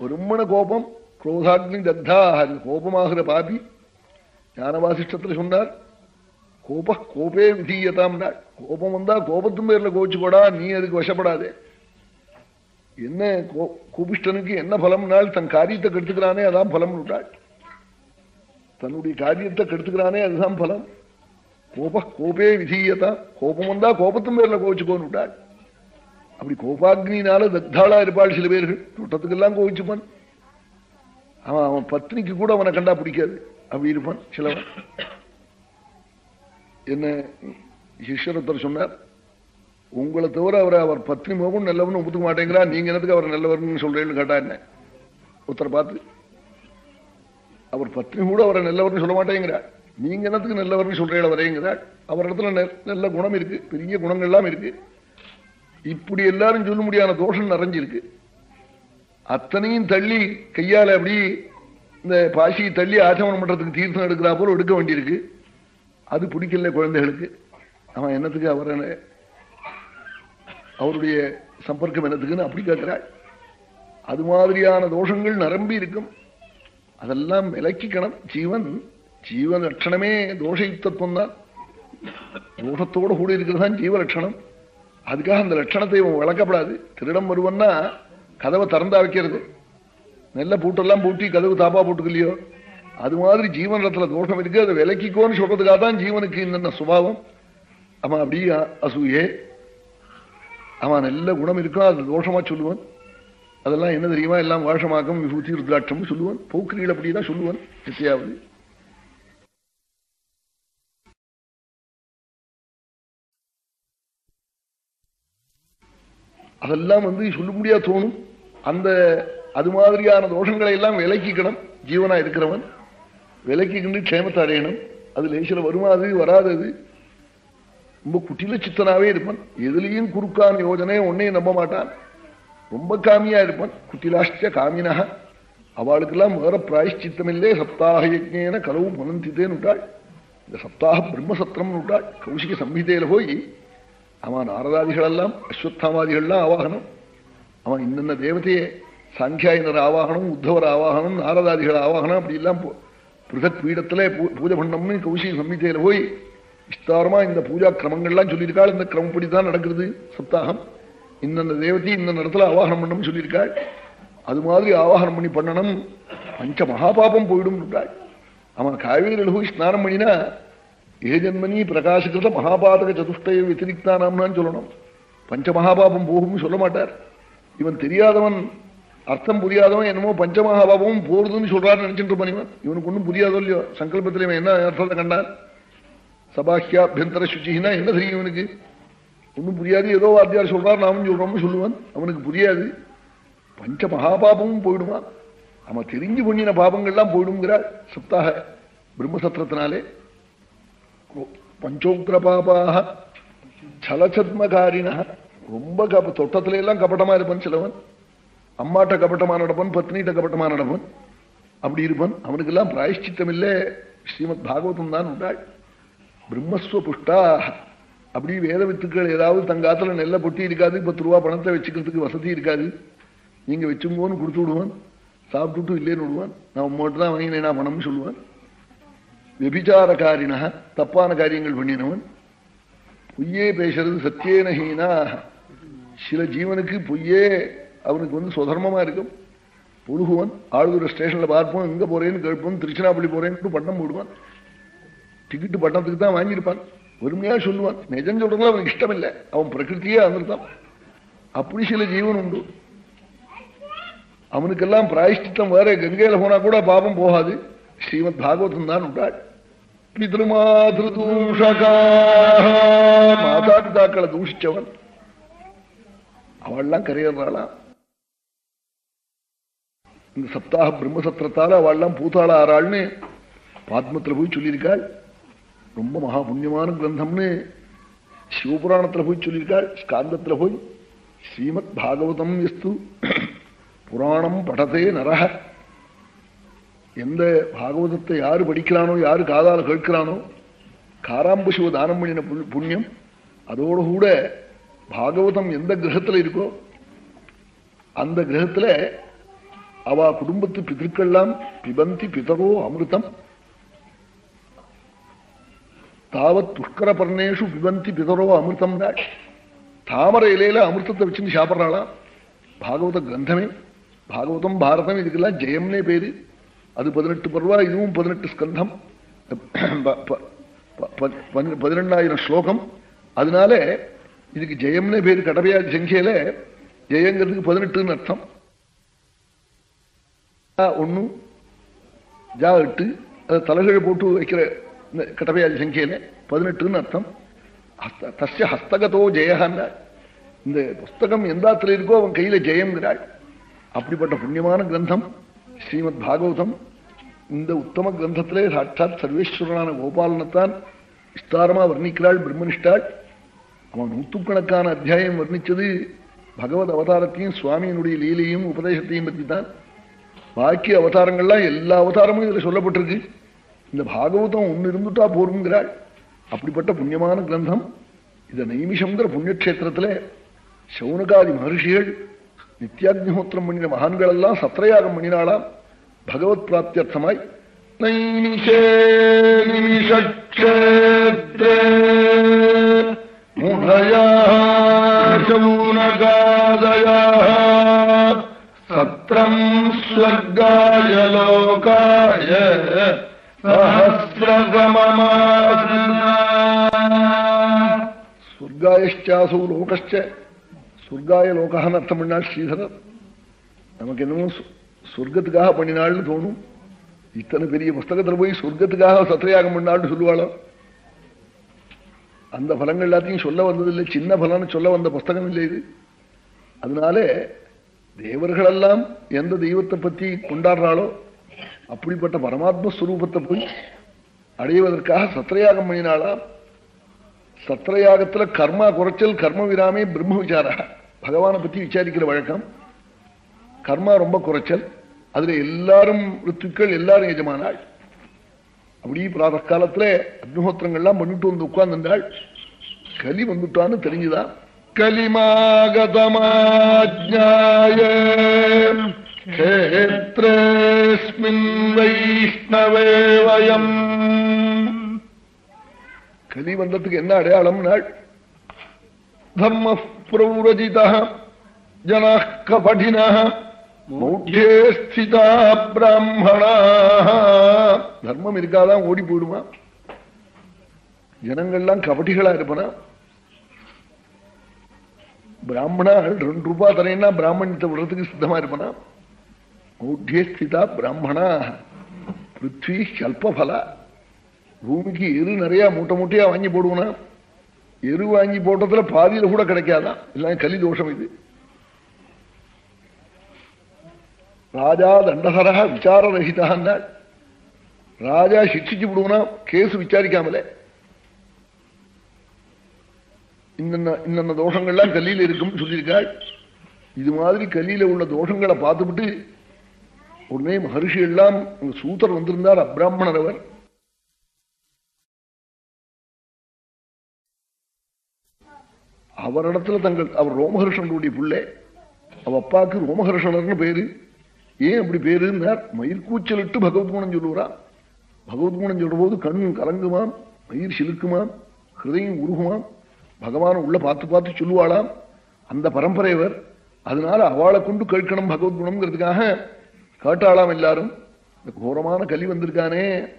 ஒருமண கோபம் குரோதாக்னி தத்தா கோபமாகிற பாபி ஞானவாசிஷ்டத்தில் சொன்னார் கோப கோபே விதீயதாம் கோபம் வந்தா கோபத்தும் பேர்ல கோச்சுக்கோடா நீ அதுக்கு வசப்படாதே. என்ன கோபிஷ்டனுக்கு என்ன பலம்னால் தன் காரியத்தை கெடுத்துக்கிறானே அதான் பலம் விட்டாள் தன்னுடைய காரியத்தை கெடுத்துக்கிறானே அதுதான் பலம். கோப கோபே விதீயதா கோபம் வந்தா கோபத்தும் பேர்ல கோவிச்சுக்கோன்னு விட்டாள். அப்படி கோபாக்னினால தக்தாளா இருப்பாள் சில பேர்கள். தோட்டத்துக்கெல்லாம் கோவிச்சுப்பான். அவன் அவன் பத்னிக்கு கூட அவனை கண்டா பிடிக்காது. அப்படி இருப்பான் சிலவன். என்ன சிஷ்யரத்தர் சொன்னார் உங்களை தவிர அவர் அவர் பத்னி மோகம் நல்லவன்னு ஒப்புத்துக்க மாட்டேங்கிறா. நீங்க என்னத்துக்கு அவர் நல்லவர்னு சொல்றேன்னு கேட்டா என்ன? உத்தர பார்த்து அவர் பத்னி கூட அவரை நல்லவர்னு சொல்ல மாட்டேங்கிறார் நீங்க என்னத்துக்கு நல்லவர்னு சொல்றீங்க வரேங்கிறார் அவரிடத்துல நல்ல குணம் இருக்கு பெரிய குணங்கள்லாம் இருக்கு. இப்படி எல்லாரும் சொல்ல முடியாத தோஷம் நிறைஞ்சிருக்கு. அத்தனையும் தள்ளி கையால அப்படி இந்த பாசியை தள்ளி ஆச்சமனம் பண்றதுக்கு தீர்த்தம் எடுக்கிறா போல எடுக்க வேண்டியிருக்கு. அது பிடிக்கல குழந்தைகளுக்கு. அவன் என்னத்துக்கு அவர அவருடைய சம்பர்க்கம் என்னத்துக்குன்னு அப்படி கேட்கிறாள். அது மாதிரியான தோஷங்கள் நிரம்பி இருக்கும். அதெல்லாம் விலக்கிக்கணும் ஜீவன் ஜீவ லட்சணமே தோஷயுக்தத்துவம் தான். தோஷத்தோட கூட இருக்கிறதான் ஜீவ லட்சணம். அதுக்காக அந்த லட்சணத்தை இவன் விளக்கப்படாது. திருடம் வருவன்னா கதவை திறந்தா வைக்கிறது. நெல்ல பூட்டெல்லாம் பூட்டி கதவு தாப்பா போட்டுக்கலையோ? அது மாதிரி ஜீவனத்துல தோஷம் இருக்கு அதை விலக்கிக்கோன்னு சொல்றதுக்காக தான் ஜீவனுக்கு என்னென்ன சுபாவம்? அவன் அப்படியே அசூயே. அவன் நல்ல குணம் இருக்கும் அது தோஷமா சொல்லுவான். அதெல்லாம் என்ன தெரியுமா? எல்லாம் வாஷமாக்கம் விபூதி ருத்ராட்சம் சொல்லுவான். போக்கிரியில் அப்படிதான் சொல்லுவான் நிச்சயாவது அதெல்லாம் வந்து சொல்ல முடியாது தோணும். அந்த அது மாதிரியான தோஷங்களை எல்லாம் விலக்கிக்கணும். ஜீவனா இருக்கிறவன். விலக்கிக்கிண்டு க்ஷேமத்தை அடையணும். அது லேசில் வருமாது வராதது. ரொம்ப குட்டில சித்தனாவே இருப்பான். எதுலேயும் குறுக்கான யோஜனை ஒன்னையும் நம்ப மாட்டான். ரொம்ப காமியா இருப்பான். குட்டிலாஷ்ட காமினா அவளுக்கெல்லாம் வேற பிராயஷ்சித்தம் சப்தாக யஜ்ஞேன கலவு மனந்தித்தேன்னுட்டாள் இந்த சப்தாக பிரம்மசத்திரம் விட்டாள் கௌசிக சம்ஹிதையில போய் அவன் நாரதாதிகளெல்லாம் அஸ்வத்தாமாதிகள்லாம் ஆவாகனம் அவன் இன்னென்ன தேவதையே சாங்கியாயினர் ஆவாகனம் உத்தவர் ஆவாகனம் நாரதாதிகள் ஆவாகனம் அப்படி எல்லாம் பிருகத் பீடத்துல பூஜை பண்ணம்னு கௌசிக சம்ஹிதையில போய் விஸ்தாரமா இந்த பூஜா கிரமங்கள்லாம் சொல்லியிருக்காள். இந்த கிரமப்படி தான் நடக்கிறது சப்தாகம். இந்தந்த தேவதி இந்த இடத்துல ஆவாகனம் பண்ணணும் சொல்லியிருக்காள். அது மாதிரி ஆவாகனம் பண்ணி பண்ணணும். பஞ்ச மகாபாபம் போயிடும் அவன் காவேரியில் போய் ஸ்நானம் பண்ணினா ஏஜன்மனி பிரகாசகிருத மகாபாதக சதுஷ்டய வத்திரிக்தானாம்னு சொல்லணும். பஞ்ச மகாபாபம் போகும்னு சொல்ல மாட்டார். இவன் தெரியாதவன் அர்த்தம் புரியாதவன் என்னமோ பஞ்சமகாபாபமும் போறதுன்னு சொல்றாரு நினைச்சிட்டு இருப்பான் இவன். இவனுக்கு ஒன்றும் புரியாதோ இல்லையோ? சங்கல்பத்தில் இவன் என்ன அர்த்தத்தை கண்டான்? சபாஹியாபியந்தர சுச்சின்னா என்ன தெரியும் இவனுக்கு? ஒன்றும் புரியாது ஏதோ வாத்தியார் சொல்றாரு நாமும் சொல்றோம்னு சொல்லுவான். அவனுக்கு புரியாது. பஞ்ச மகாபாபமும் போயிடுவான். அவன் தெரிஞ்சு பண்ணின பாபங்கள்லாம் போயிடுங்கிறார் சப்தாக பிரம்மசத்திரத்தினாலே. பஞ்சோக்ர பாபாக சலச்சத்மகாரின ரொம்ப கப தொட்டத்தில எல்லாம் கபட்டமா இருப்பான் சிலவன். அம்மாட்ட கபட்டமா நடப்பன் பத்னிட்ட கபட்டமா நடப்பன் அப்படி இருப்பான் அவனுக்கெல்லாம் பிராயஷ்சித்தம் இல்லை ஸ்ரீமத் பாகவதம் தான் உண்டாள் பிரம்மஸ்வ புஷ்டா. அப்படி வேத வித்துக்கள் ஏதாவது தங்காத்துல நெல்ல பொட்டி இருக்காது பத்து ரூபா பணத்தை வச்சுக்கிறதுக்கு வசதி இருக்காது. நீங்க வச்சுங்கோன்னு கொடுத்து விடுவான். சாப்பிட்டுட்டு இல்லைன்னு விடுவான். நான் உங்கள்கிட்ட தான் வாங்கினேன் நான் பணம்னு சொல்லுவான். வெபிச்சாரக்காரினா தப்பான காரியங்கள் பண்ணினவன். பொய்யே பேசுறது சத்தியனஹீனா சில ஜீவனுக்கு பொய்யே அவனுக்கு வந்து சுதர்மமா இருக்கும். புழுகுவன் ஆளுகிற ஸ்டேஷன்ல பார்ப்போம் எங்க போறேன்னு கேட்போம் திருச்சிராப்பள்ளி போறேன்னு பட்டம் போடுவான். டிக்கெட்டு பட்டத்துக்கு தான் வாங்கியிருப்பான். ஒருமையா சொல்லுவான். நிஜம் சொல்றதுல அவனுக்கு இஷ்டம் இல்லை அவன் பிரகிருத்தியே அமிர்தம். அப்படி சில ஜீவன் உண்டு. அவனுக்கெல்லாம் பிராயஷ்டித்தம் வேற. கங்கையில போனா கூட பாபம் போகாது. ஸ்ரீமத் பாகவதம் தான் உண்டாள். பிதృమాதృதூஷகா மாதா பிதாக்களை தூஷிச்சவன். அவள்லாம் கரையறாளாம். இந்த சப்தாக பிரம்மசத்திரத்தால அவள்லாம் பூத்தாள ஆறாள்னு பாத்மத்தில் போய் சொல்லியிருக்காள். ரொம்ப மகா புண்ணியமான கிரந்தம்னு சிவபுராணத்தில் போய் சொல்லியிருக்காள். ஸ்காந்தத்தில் போய் ஸ்ரீமத் பாகவதம் எஸ்து. புராணம் படத்தே நரக எந்த பாகவதத்தை யாரு படிக்கிறானோ யாரு காதால கேட்கிறானோ காராம்புசுவ தானம் பண்ணின புண்ணியம். அதோடு கூட பாகவதம் எந்த கிரகத்துல இருக்கோ அந்த கிரகத்துல அவ குடும்பத்து பிதற்கெல்லாம் பிபந்தி பிதரோ அமிர்தம். தாவத் புஷ்கர பர்ணேஷு பிபந்தி பிதரோ அமிர்தம். தாமரை இலையில அமிர்தத்தை வச்சுன்னு சாப்பிட்றாளா? பாகவத கிரந்தமே. பாகவதம் பாரதம் இதுக்கெல்லாம் ஜெயம்னே பேரு. அது பதினெட்டு பருவா இதுவும் பதினெட்டு ஸ்கந்தம். பதினெண்டாயிரம் ஸ்லோகம். அதனால இதுக்கு ஜெயம்னே பேரு கடமையாதி சங்கியில ஜெயங்கிறதுக்கு பதினெட்டுன்னு அர்த்தம். ஒன்னு ஜா எட்டு. அதை தலைகள் போட்டு வைக்கிற கடமையாதி சங்கியில பதினெட்டுன்னு அர்த்தம். தஸ்ய ஹஸ்தகத்தோ ஜெயகான்னா இந்த புஸ்தகம் எந்தாத்துல இருக்கோ அவன் கையில ஜெயங்கிறாள் அப்படிப்பட்ட புண்ணியமான கிரந்தம் ஸ்ரீமத் பாகவதம். இந்த உத்தம கிரந்தத்திலே சாட்சாத் சர்வேஸ்வரனான கோபாலனைத்தான் விஸ்தாரமா வர்ணிக்கிறாள் பிரம்மனிஷ்டாள். அவன் நூற்றுக்கணக்கான அத்தியாயம் வர்ணிச்சது. பகவத் அவதாரத்தையும் சுவாமியினுடைய லீலையும் உபதேசத்தையும் பற்றி தான் பாக்கிய அவதாரங்கள்லாம் எல்லா அவதாரமும் இதுல சொல்லப்பட்டிருக்கு. இந்த பாகவதம் ஒன்று இருந்துட்டா போருங்கிறாள். அப்படிப்பட்ட புண்ணியமான கிரந்தம். இந்த நைமிஷங்கிற புண்ணியக்ஷேத்திரத்துல சௌனகாதி மகர்ஷிகள் நித்யாக்னிஹோத்திரம் பண்ணின மகான்கள் எல்லாம் சத்திரயாகம் பண்ணினாலாம் பகவத் பிராப்தியர்த்தமாய். முகையா சௌனகாதயா சத்திரம் स्वर्गाय लोकाय ஸ்வர்காயஷ்டாசோ லோகச்ச சொர்க்காய லோகான்னு அர்த்தம் பண்ணாள் ஸ்ரீதரர் நமக்கு என்னமோ சொர்க்கத்துக்காக பண்ணினாள்னு தோணும் இத்தனை பெரிய புஸ்தகத்துல போய் சொர்க்கத்துக்காக சத்திரயாகம் பண்ணாள்னு சொல்லுவாளோ அந்த பலங்கள் எல்லாத்தையும் சொல்ல வந்ததில்லை சின்ன பலன்னு சொல்ல வந்த புஸ்தகம் இல்லை இது அதனால தேவர்களெல்லாம் எந்த தெய்வத்தை பற்றி கொண்டாடுறாளோ அப்படிப்பட்ட பரமாத்ம ஸ்வரூபத்தை போய் அடைவதற்காக சத்திரயாகம் பண்ணினாளாம் சத்திரயாகத்துல கர்மா குறைச்சல் கர்ம விராமே பிரம்ம விசாரா. பகவானை பத்தி விசாரிக்கிற வழக்கம். கர்மா ரொம்ப குறைச்சல். அதுல எல்லாரும் ரித்துக்கள் எல்லாரும் எஜமானாள். அப்படி பிராத காலத்துல அக்னிஹோத்திரங்கள்லாம் பண்ணிட்டு வந்து உட்கார்ந்துட்டாள் கலி வந்துட்டான்னு தெரிஞ்சுதான் கலிமாகதமாஜாய கஷேத்ரேஸ்மின் வைஷ்ணவே வயம் கலி வந்ததுக்கு என்ன அடையாளம் நாள் தர்ம பிரௌரஜித ஜன கபடின மௌட்யே ஸ்திதா பிராமணா தர்மம் இருக்காதான் ஓடி போயிடுமா ஜனங்கள்லாம் கபடிகளா இருப்பனா பிராமணா ரெண்டு ரூபா தரேன்னா பிராமணத்தை விடுறதுக்கு சித்தமா இருப்பனா? மௌட்யே பிராமணா. பிருத்வி கல்பலா பூமிக்கு எரு நிறைய மூட்டை மூட்டையா வாங்கி போடுவனா? எரு வாங்கி போட்டதுல பாதியில கூட கிடைக்காதான் எல்லாம் கலி தோஷம் இது. ராஜா தண்டசரா விசாரரகிதான் ராஜா சிக்ஷிச்சு விடுவனா? கேஸ் விசாரிக்காமலே. இன்னென்ன தோஷங்கள்லாம் கல்லியில இருக்கும்னு சொல்லியிருக்காள். இது மாதிரி கல்லியில உள்ள தோஷங்களை பார்த்துவிட்டு உடனே மகர்ஷி எல்லாம் சூத்தர் வந்திருந்தார் அப்ராமணர் அவர். அவரிடத்துல தங்கள் அவர் ரோமஹர்ஷனுடைய பிள்ளை. அவ அப்பாவுக்கு ரோமஹர்ஷனர்னு பேரு. ஏன் அப்படி பேருன்னார்? மயிர்கூச்சலிட்டு பகவத்குணம் சொல்லுவாரா? பகவத்குணம் சொல்ற போது கண் கலங்குமாம் மயிர் சிலுக்குமாம் ஹிருதயம் உருகுமாம். பகவான் உள்ள பார்த்து பார்த்து சொல்லுவாளாம். அந்த பரம்பரைவர் அதனால அவளை கொண்டு கேட்கணும் பகவத் குணம்ங்கிறதுக்காக கேட்டாளாம் எல்லாரும். இந்த கோரமான கலி வந்திருக்கானே.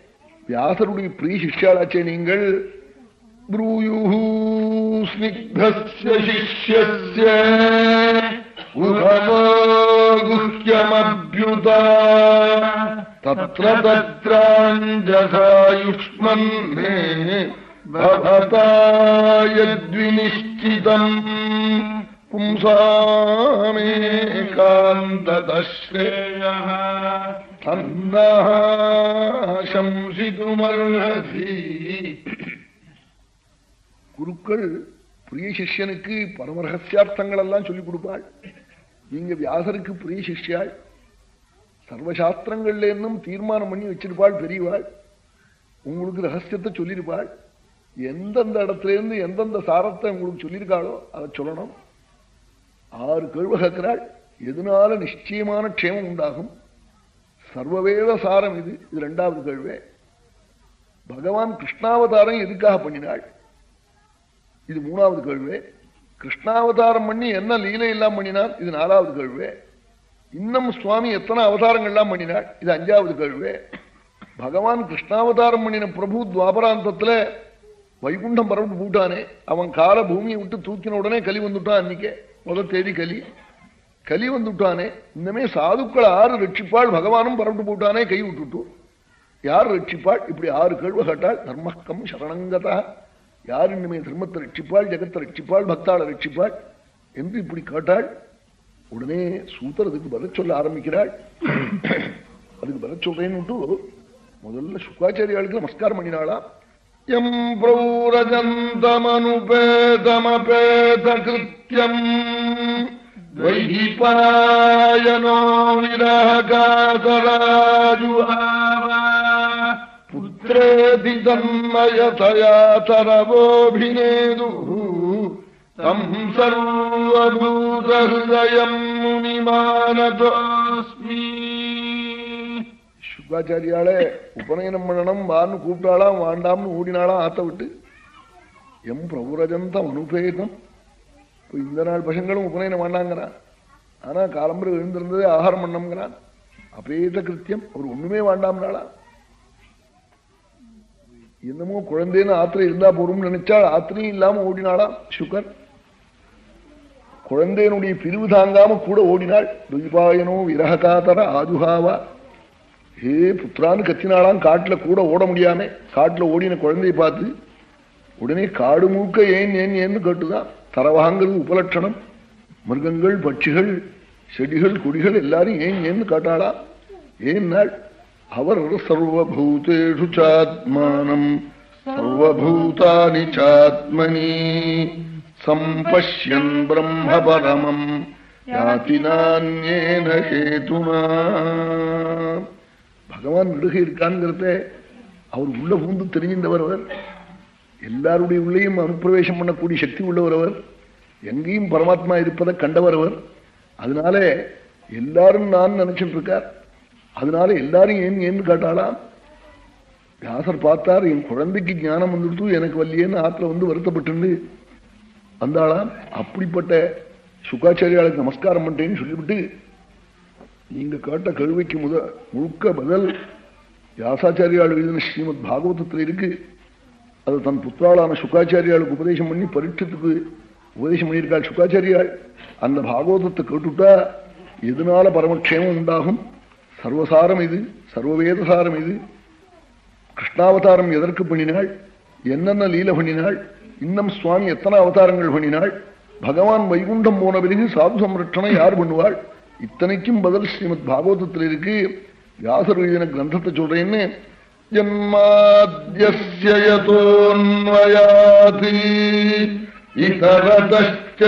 வியாசருடைய பிரிய சிஷ்யாளாச்சே நீங்கள். ூயூஸ்னிகியமபியுதா தத்திர தத்திராஞ்சசாயுஷ்மன் उभवो गुह्यमभ्युता तत्र तत्राञ्जसायुष्मन्मे भवता यद्विनिश्चितम् पुंसामेकान्ततश्रेयः तन्नः शंसितुमर्हसि குருக்கள் பிரிய சிஷ்யனுக்கு பரம ரகசியார்த்தங்கள் எல்லாம் சொல்லிக் கொடுப்பாள் நீங்க வியாசருக்கு பிரிய சிஷ்யாள் சர்வசாஸ்திரங்கள்ல இருந்தும் தீர்மானம் பண்ணி வச்சிருப்பாள் பெரியவாள் உங்களுக்கு ரகசியத்தை சொல்லியிருப்பாள் எந்தெந்த இடத்துல இருந்து எந்தெந்த சாரத்தை உங்களுக்கு சொல்லியிருக்காளோ அதை சொல்லணும். ஆறு கேள்வி கேட்கிறாள். எதனால நிச்சயமான க்ஷேமம் உண்டாகும்? சர்வவேத சாரம் இது. இது ரெண்டாவது கேள்வி. பகவான் கிருஷ்ணாவதாரம் எதுக்காக பண்ணினாள்? இது மூணாவது கேள்வி. கிருஷ்ணாவதாரம் பண்ணி என்ன லீலை எல்லாம் பண்ணினார் இது நாலாவது கேள்வி. இன்னும் சுவாமி எத்தனை அவதாரங்கள்லாம் பண்ணினாள்? இது அஞ்சாவது கேள்வி. பகவான் கிருஷ்ணாவதாரம் பண்ணின பிரபு துவாபராந்தத்துல வைகுண்டம் பரவிட்டு போட்டானே. அவன் கால பூமியை விட்டு தூக்கின உடனே கலி வந்துட்டான் அன்னைக்கு. முதல் தேதி கலி. கலி வந்துட்டானே. இன்னமே சாதுக்கள் ஆறு ரட்சிப்பாள் பகவானும் பரவிட்டு போட்டானே கை விட்டுட்டு. யார் ரட்சிப்பாள்? இப்படி ஆறு கேள்வி கேட்டாள் தர்மக்கம் சரணங்கதா. யார் இனிமே தர்மத்தை ரட்சிப்பாள் ஜெகத்தை ரட்சிப்பாள் பக்தாளை ரட்சிப்பாள்? என்று இப்படி கேட்டாள். உடனே சூத்தர் அதுக்கு பதில் சொல்ல ஆரம்பிக்கிறாள். அதுக்கு பதில் சொல்றேன்னு முதல்ல சுக்காச்சாரியாளுக்கு நமஸ்காரம் பண்ணினாளா यम् प्रौरजन्तमनुपेतमपेतकृत्यम् वै पायनो पुत्रेति आवा पुत्रे तम् सर्वभूतहृदयम् मुनिमानतोऽस्मि। சுக்காச்சாரியாலே உபநயனம் பண்ணணும் வான்னு கூப்பிட்டாளாம் வாண்டாம்னு ஓடினாளாம் ஆத்த விட்டு. எம் பிரபுரஜந்தம் அனுபேதம் இப்போ இந்த நாள் பசங்களும் உபநயனம் வேண்டாங்கிறான் ஆனா காலம்பரை எழுந்திருந்ததே ஆகாரம் பண்ணம்ங்கிறான். அபேத கிருத்தியம் அவர் ஒண்ணுமே வேண்டாம்னாளா? என்னமோ குழந்தைன்னு ஆத்திரை இருந்தா போறோம்னு நினைச்சால் ஆத்திரையும் இல்லாம ஓடினாளாம் சுகர். குழந்தையனுடைய பிரிவு தாங்காம கூட ஓடினாள் துய்பாயனோ விரககாதர ஆஜுகாவா ஏ புத்திரான்னு கத்தினாலாம் காட்டுல கூட ஓட முடியாம. காட்டுல ஓடின குழந்தைய பார்த்து உடனே காடு மூக்க ஏன் ஏன் ஏன்னு கேட்டுதான் தரவாங்கிறது உபலட்சணம். மிருகங்கள் பட்சிகள் செடிகள் கொடிகள் எல்லாரும் ஏன் ஏன்னு காட்டாளா ஏன் நாள்? அவர் சர்வபூதேஷு சாத்மானம். சர்வபூதானி சாத்மனி. சம்பஷ்யன் பிரம்ம பரமம் யாதி ஹேதுனா. பகவான் விடுகை இருக்கான்ங்கிறத அவர் உள்ள புகுந்து தெரிஞ்சிருந்தவர் அவர். எல்லாருடைய உள்ளேயும் அனுப்பிரவேசம் பண்ணக்கூடிய சக்தி உள்ளவர் அவர். எங்கேயும் பரமாத்மா இருப்பதை கண்டவர் அவர். அதனால எல்லாரும் நான் நினைச்சிட்டு இருக்கார். அதனால எல்லாரும் ஏன் ஏன்னு கேட்டாலாம். வியாசர் பார்த்தார் என் குழந்தைக்கு ஞானம் வந்துடுத்து எனக்கு வல்லியேன்னு ஆற்றுல வந்து வருத்தப்பட்டு வந்தாளாம். அப்படிப்பட்ட சுக்காச்சாரியாளுக்கு நமஸ்காரம் பண்ணிட்டேன்னு சொல்லிவிட்டு நீங்க கேட்ட கேள்விக்கு முத முழுக்க பதில் வியாசாச்சாரியால் எழுதின ஸ்ரீமத் பாகவதத்தில் இருக்கு. அது தன் புத்திராளான சுக்காச்சாரியாளுக்கு உபதேசம் பண்ணி பரீட்சத்துக்கு உபதேசம் பண்ணியிருக்காள் சுக்காச்சாரியாள். அந்த பாகவதத்தை கேட்டுட்டா எதனால பரமக்ஷேமம் உண்டாகும்? சர்வசாரம் இது சர்வவேதசாரம் இது. கிருஷ்ணாவதாரம் எதற்கு பண்ணினாள்? என்னென்ன லீல பண்ணினாள்? இன்னும் சுவாமி எத்தனை அவதாரங்கள் பண்ணினாள்? பகவான் வைகுண்டம் போன பிறகு சாது சம்ரட்சணம் யார் பண்ணுவாள்? இத்தனைக்கும் பதில் ஸ்ரீமத் பாகவதத்தில் இருக்கு வியாசர் எழுதின கிரந்தத்தை சொல்றேன்னு ஜன்மாத்யோன்வயாதி இதரதச்ச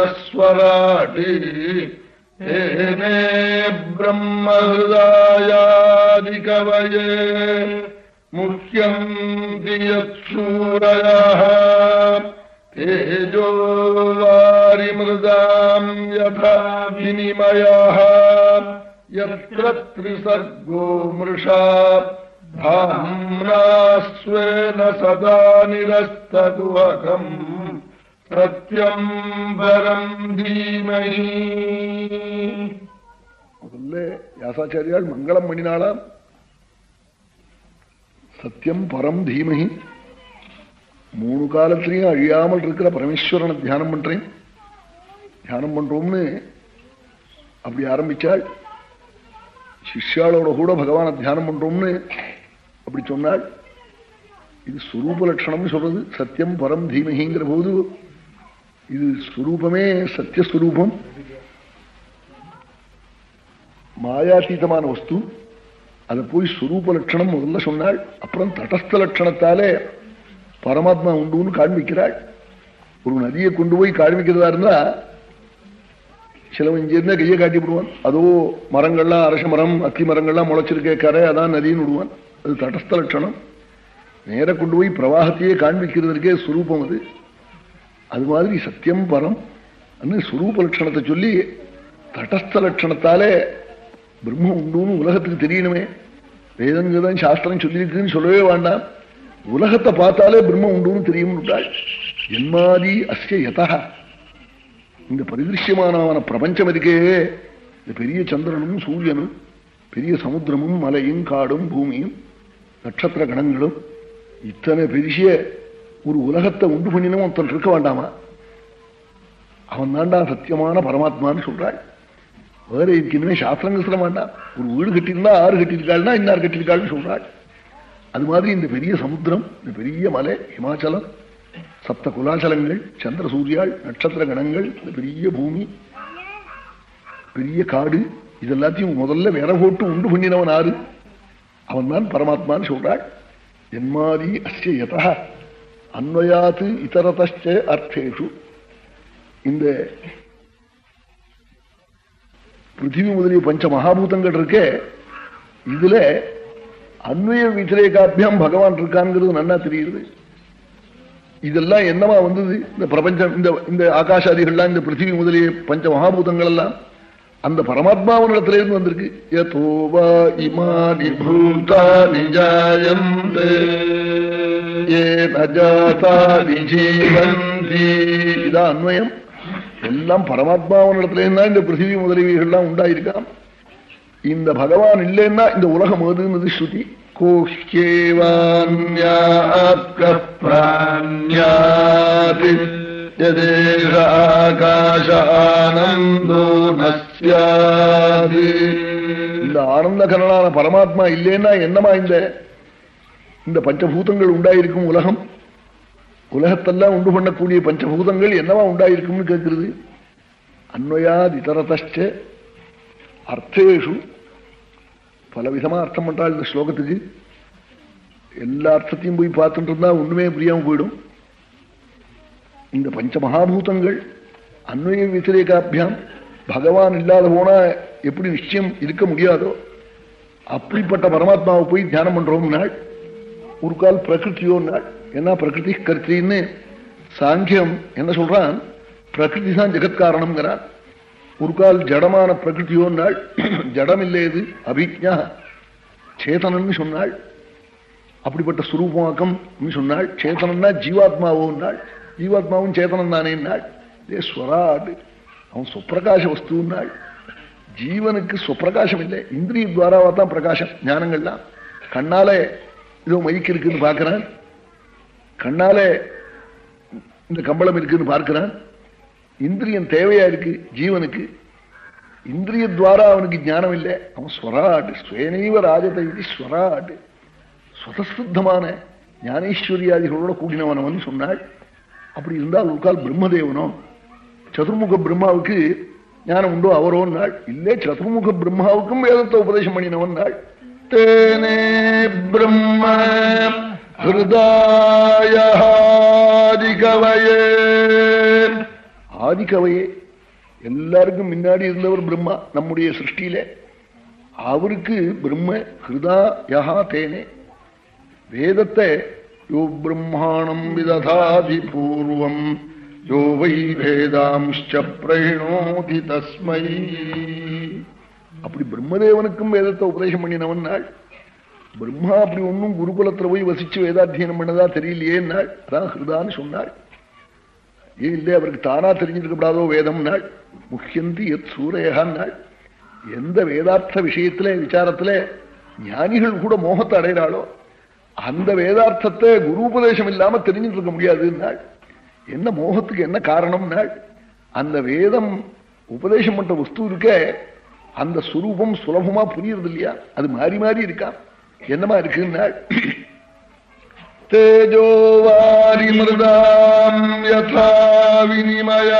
அர்த்தேஷ்வபிஜஸ்வராட்டி ஏனே பிரம்மஹதாயாதிகவயே முக்கியந்தி யத்சூரயः तेजो वारिमृदाम् यथा विनिमयः यत्र त्रिसर्गो मृषा धाम्ना स्वेन सदा निरस्तगुहकम् सत्यम् परम् धीमहि முதல்ல வியாசாச்சாரியால் மங்களம் பண்ணினாளாம் சத்தியம் பரம் தீமகி மூணு காலத்திலையும் அழியாமல் இருக்கிற பரமேஸ்வரனை தியானம் பண்றேன். தியானம் பண்றோம்னு அப்படி ஆரம்பிச்சாள். சிஷ்யாளோட கூட பகவானை தியானம் பண்றோம்னு அப்படி சொன்னாள். இது ஸ்வரூப லட்சணம்னு சொல்றது. சத்தியம் பரம் தீமகிங்கிற போது இது ஸ்வரூபமே சத்தியஸ்வரூபம். மாயாதீதமான வஸ்து. அதை போய் ஸ்வரூப லட்சணம் முதல்ல சொன்னாள். அப்புறம் தடஸ்த லட்சணத்தாலே பரமாத்மா உண்டுன்னு காண்பிக்கிறாள் ஒரு நதியை கொண்டு போய் காண்பிக்கிறதா இருந்தா சிலவன் இங்கிருந்தா கையை காட்டி விடுவான். அதோ மரங்கள்லாம் அரச மரம் அத்தி மரங்கள்லாம் முளைச்சிருக்க கரை அதான் நதின்னு விடுவான். அது தடஸ்த லட்சணம். நேர கொண்டு போய் பிரவாகத்தையே காண்பிக்கிறதுக்கே சுரூபம் அது. அது மாதிரி சத்தியம் பரம். அன்னு சுரூப லட்சணத்தை சொல்லி தடஸ்த லட்சணத்தாலே பிரம்மம் உண்டுன்னு உலகத்துக்கு தெரியணுமே. வேதங்கதான் சாஸ்திரம் சொல்லியிருக்குன்னு சொல்லவே வேண்டாம். உலகத்தை பார்த்தாலே பிரம்மம் உண்டுன்னு தெரியும் என்மாதி அஸ்ய யதா. இந்த பரிதிருஷ்யமானவன பிரபஞ்சம் இருக்கே இந்த பெரிய சந்திரனும் சூரியனும் பெரிய சமுத்திரமும் மலையும் காடும் பூமியும் நட்சத்திர கணங்களும் இத்தனை பெரிய ஒரு உலகத்தை உண்டு பண்ணினும் ஒருத்தன் இருக்க வேண்டாமா? அவன் தாண்டா சத்தியமான பரமாத்மான்னு சொல்றாள். வேற இதுக்கு இனிமே சாஸ்திரங்க சொல்ல வேண்டாம் ஒரு வீடு கட்டியிருந்தா ஆறு கட்டியிருக்காள்னா இன்னார் கட்டியிருக்காள்னு சொல்றாள். அது மாதிரி இந்த பெரிய சமுத்திரம் இந்த பெரிய மலை ஹிமாச்சலம் சப்த குலாச்சலங்கள் சந்திர சூரியாள் நட்சத்திர கணங்கள் இந்த பெரிய பூமி பெரிய காடு இதெல்லாத்தையும் முதல்ல விர போட்டு உண்டு பண்ணினவன் ஆறு. அவன் தான் பரமாத்மான்னு சொல்றாள். என்மாதி அஸ்ய யதா அன்வயாத்து இதரதச்ச அர்த்தேஷு. இந்த பிருத்திவி முதலிய பஞ்ச மகாபூதங்கள் இருக்கே இதுல அன்வய விதிரேகாபியம் பகவான் இருக்கான்ங்கிறது நன்னா தெரியுது. இதெல்லாம் என்னவா வந்தது? இந்த பிரபஞ்சம் இந்த இந்த ஆகாஷாதிகள்லாம் இந்த பிருத்திவி முதலிய பஞ்ச மகாபூதங்கள் எல்லாம் அந்த பரமாத்மாவனிடத்திலிருந்து வந்திருக்கு. யதோவா இமானி பூதானி ஜாயந்தே ஏ ஜீவந்தி. இதான் அன்வயம். எல்லாம் பரமாத்மாவனிடத்திலிருந்து தான் இந்த பிருத்திவி முதலீவிகள்லாம் உண்டாயிருக்கான் இந்த பகவான் இல்லைன்னா இந்த உலகம் ஏதுன்னு ஸ்ருதி? கோஹ்யேவான்யாப்ராண்யாதி யதேஷ ஆகாஷானந்தோ நஸ்யாது இந்த ஆனந்த கரணான பரமாத்மா இல்லைன்னா என்னமா இந்த இந்த பஞ்சபூதங்கள் உண்டாயிருக்கும் உலகம்? உலகத்தெல்லாம் உண்டு பண்ணக்கூடிய பஞ்சபூதங்கள் என்னவா உண்டாயிருக்கும்னு கேட்கிறது அன்வயாத் இதரதச்ச அர்த்தேஷு. பலவிதமா அர்த்தம் பண்றாள் இந்த ஸ்லோகத்துக்கு எல்லா அர்த்தத்தையும் போய் பார்த்துட்டு இருந்தா ஒண்ணுமே புரியாம போயிடும். இந்த பஞ்ச மகாபூதங்கள் அன்வய வித்திரேகாபியாம் பகவான் இல்லாத போனா எப்படி நிச்சயம் இருக்க முடியாதோ அப்படிப்பட்ட பரமாத்மாவை போய் தியானம் பண்றோம் நாள் ஒரு கால் பிரகிருத்தியோ நாள் என்ன பிரகிருதி கருத்தின்னு சாங்கியம் என்ன சொல்றான்? பிரகிருதி தான் ஜெகத்காரணம்ங்கிறான். ஒரு கால் ஜடமான பிரகிருத்தியோன்னாள் ஜடம் இல்லையது அபிஜா சேதனன்னு சொன்னாள். அப்படிப்பட்ட சுரூபமாக்கம் சொன்னாள். சேதனன்னா ஜீவாத்மாவோன்னாள் ஜீவாத்மாவும் சேதனம் தானே நாள். இதே ஸ்வராடு. அவன் சுப்பிரகாச வஸ்துன்னாள் ஜீவனுக்கு சுப்பிரகாசம் இல்லை இந்திரிய துவாராவா தான் பிரகாசம் ஞானங்கள்லாம். கண்ணாலே இதோ மயக்கு இருக்குன்னு பார்க்கிறான். கண்ணாலே இந்த கம்பளம் இருக்குன்னு பார்க்கிறான். இந்திரியம் தேவையா இருக்கு? ஜீவனுக்கு. இந்திரிய துவாரா அவனுக்கு ஞானம் இல்லை அவன் ஸ்வராட் ஸ்வேனைவ ராஜதை இது ஸ்வராட் சுதசித்தமான ஞானேஸ்வரியாதிகளோட கூடினவன் அவன் சொன்னாள். அப்படி இருந்தால் உட்கால் பிரம்மதேவனோ சதுர்முக பிரம்மாவுக்கு ஞானம் உண்டோ அவரோ நாள் இல்லே சதுர்முக பிரம்மாவுக்கும் வேதத்தை உபதேசம் பண்ணினவன் நாள் தேனே பிரம்ம ஹிருதாயஹாதிகவயே ஆதிக்கவையே எல்லாருக்கும் முன்னாடி இருந்தவர் பிரம்மா நம்முடைய சிருஷ்டியில. அவருக்கு பிரம்ம ஹிருதா யஹா தேனே. வேதத்தை யோ பிரம்மாணம் விததாதி பூர்வம் யோ வை வேதாம்ச்ச பிரகிணோதி தஸ்மை. அப்படி பிரம்மதேவனுக்கும் வேதத்தை உபதேசம் பண்ணினவன் நாள். பிரம்மா அப்படி ஒன்னும் குருகுலத்துல போய் வசிச்சு வேதாத்தியனம் பண்ணதா தெரியலையே நாள். அதான் ஹிருதான்னு சொன்னாள். ஏன் இல்லை அவருக்கு தானா தெரிஞ்சிருக்கப்படாதோ வேதம் நாள் முக்கியந்தி எத் சூரையகான் நாள் எந்த வேதார்த்த விஷயத்துல விசாரத்துல ஞானிகள் கூட மோகத்தை அடைகிறாளோ அந்த வேதார்த்தத்தை குரு உபதேசம் இல்லாம தெரிஞ்சுட்டு இருக்க என்ன மோகத்துக்கு என்ன காரணம் நாள் அந்த வேதம் உபதேசம் பண்ற வஸ்து இருக்க அந்த சுரூபம் சுலபமா புரியுறது இல்லையா அது மாறி மாறி இருக்கா? என்னமா இருக்குன்னாள் தேஜோ வாரி மிருதாம் யதா வினிமய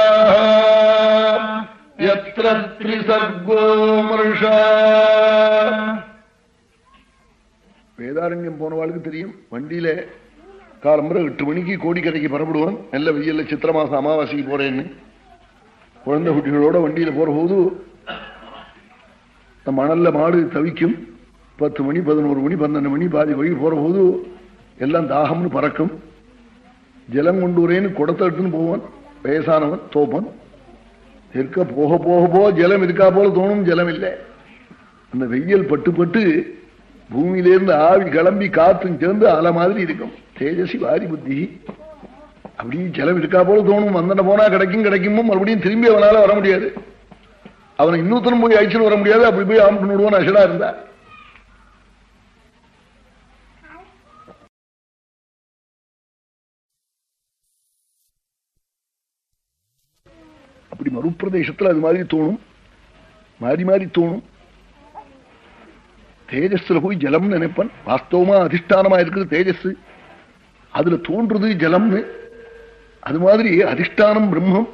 யத்ர த்ரிசர்கோ வேதாரண்யம் போனவாளுக்கு தெரியும் வண்டியில காலம்புற எட்டு மணிக்கு கோடிக்கரைக்கு பரப்படுவான் நல்ல வெயில்ல சித்திர மாசம் அமாவாசைக்கு போறேன்னு குழந்தை குட்டிகளோட வண்டியில போற போது மணல்ல மாடு தவிக்கும் பத்து மணி பதினோரு மணி பன்னெண்டு மணி பாதி வழி போற போது எல்லாம் தாகம்னு பறக்கும். ஜலம் கொண்டு வரேன்னு குடத்தை எடுத்துன்னு போவான். வயசானவன் தோப்பன். இருக்க போக போக போக ஜலம் இருக்கா போல தோணும் ஜலம் இல்லை. அந்த வெயில் பட்டு பட்டு பூமியிலேருந்து ஆவி கிளம்பி காத்தும் சேர்ந்து அலை மாதிரி இருக்கும். தேஜசி வாரி புத்தி. அப்படி ஜலம் இருக்கா போல தோணும். வந்தன போனா கிடைக்கும் கிடைக்குமோ மறுபடியும் திரும்பி அவனால வர முடியாது. அவனை இன்னொருத்தனும் போய் அழிச்சுன்னு வர முடியாது. அப்படி போய் ஆம்பிட்டு விடுவான் அசடா இருந்தா அப்படி மறுப்பிரதேசத்துல அது மாதிரி தோணும். மாறி மாறி தோணும். தேஜஸ்ல போய் ஜலம் நினைப்பன். வாஸ்தவமா அதிஷ்டானமா இருக்குது தேஜஸ். அதுல தோன்றது ஜலம்னு. அது மாதிரி அதிஷ்டானம் பிரம்மம்.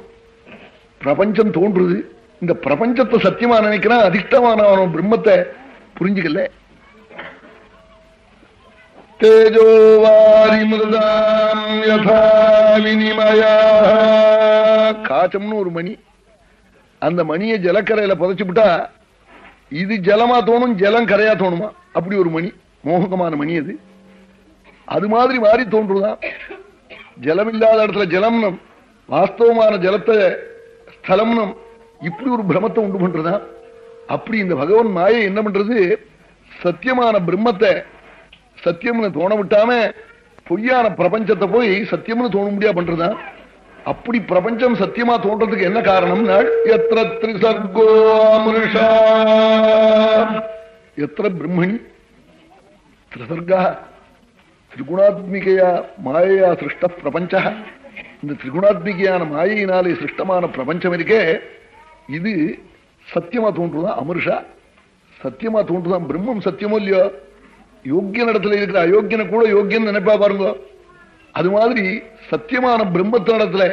பிரபஞ்சம் தோன்றுது. இந்த பிரபஞ்சத்தை சத்தியமா நினைக்கிறான் அதிஷ்டமான பிரம்மத்தை புரிஞ்சுக்கல. தேஜோவாரி மிருதாம் யதா வினிமயா காச்சம்னு ஒரு மணி அந்த மணியை ஜலக்கரையில புதைச்சுட்டா இது ஜலமா தோணும் ஜலம் கரையா தோணுமா அப்படி ஒரு மணி மோகமான மணி அது அது மாதிரி மாறி தோன்றுதான் ஜலம் இல்லாத இடத்துல ஜலம்னம் வாஸ்தவமான ஜலத்தை ஸ்தலம்னம் இப்படி ஒரு பிரமத்தை உண்டு பண்றதா அப்படி இந்த பகவன் மாயை என்ன பண்றது சத்தியமான பிரம்மத்தை சத்தியம்னு தோண விட்டாம பொய்யான பிரபஞ்சத்தை போய் சத்தியம்னு தோண முடியா பண்றதுதான் அப்படி பிரபஞ்சம் சத்தியமா தோன்றதுக்கு என்ன காரணம்? எத்திர திரிசர்கோ எத்திர பிரம்மணி திரிசர்கா. திரிகுணாத்மிகையா மாயையா சிருஷ்ட பிரபஞ்ச. இந்த திரிகுணாத்மிகையான மாயையினாலே சிருஷ்டமான பிரபஞ்சம் இருக்கே. இது சத்தியமா தோன்றுதான் அமிர்ஷா சத்தியமா தோன்றுதான் பிரம்மம் சத்தியமோ இல்லையோ? யோக்கிய இடத்துல இருக்கிற அயோக்கியனை கூட யோக்கியம் நினைப்பா பாருங்க. அது மாதிரி சத்தியமான பிரம்மத்தினிடத்துல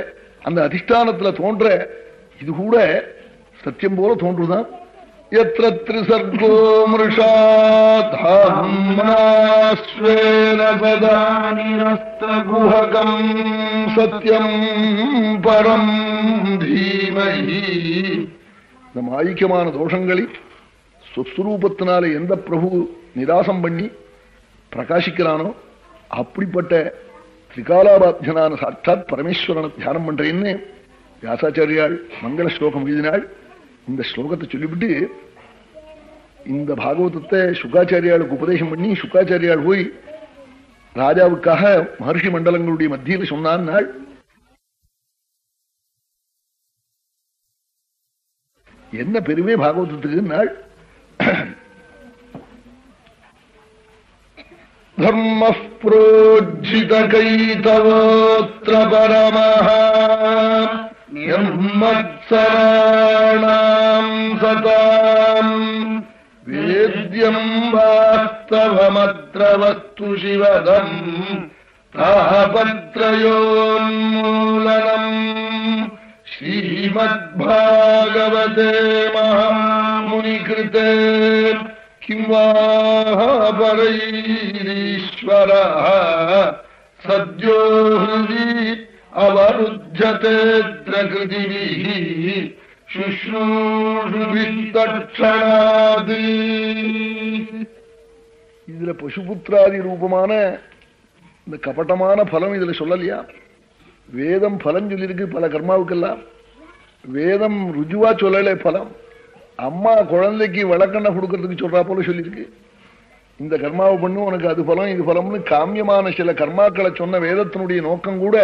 அந்த அதிஷ்டானத்துல தோன்ற இது கூட சத்தியம் போல தோன்றுதான் எத்திர திரிசர்கோ மிருஷாஸ்வேனபதானிரஸ்தகுஹகம் சத்தியம் பரம் தீமஹி நம்ம ஐக்கியமான தோஷங்களை சொஸ்வரூபத்தினால எந்த பிரபு நிராசம் பண்ணி பிரகாசிக்கிறானோ? அப்படிப்பட்ட திரிகாலாபாத்தியனான சாட்சாத் பரமேஸ்வரனை தியானம் பண்றேன்னு வியாசாச்சாரியாள் மங்கள ஸ்லோகம் எழுதினாள். இந்த ஸ்லோகத்தை சொல்லிவிட்டு இந்த பாகவதத்தை சுக்காச்சாரியாளுக்கு உபதேசம் பண்ணி சுக்காச்சாரியால் போய் ராஜாவுக்காக மகர்ஷி மண்டலங்களுடைய மத்தியில் சொன்னான் நாள் என்ன பெருமை பாகவதத்துக்கு நாள் धर्मः प्रोज्झितकैतवोऽत्र परमः निर्मत्सराणाम् सताम्। वेद्यम् वास्तवमत्र वस्तु शिवदम् तापत्रयोन्मूलनम् श्रीमद्भागवते महामुनिकृते மகாமுனிகிருதே கிம் வாபரைரீஸ்வரः சத்யோ ஹிருதி அவருஜ்யதேத்ர கிருதிभिः சுஷ்ரூஷுபித்தட்சணாதி இதுல பசுபுத்திராதி ரூபமான இந்த கபட்டமான பலம் இதுல சொல்லலையா? வேதம் பலம் சொல்லியிருக்கு பல கர்மாவுக்கெல்லாம். வேதம் ருஜுவா சொல்லலை பலம். அம்மா குழந்தைக்கு விளக்கெண்ணை கொடுக்கறதுக்கு சொல்றா போல சொல்லியிருக்கு. இந்த கர்மாவை பண்ணு உனக்கு அது பலம் இது பலம்னு காமியமான சில கர்மாக்களை சொன்ன வேதத்தினுடைய நோக்கம் கூட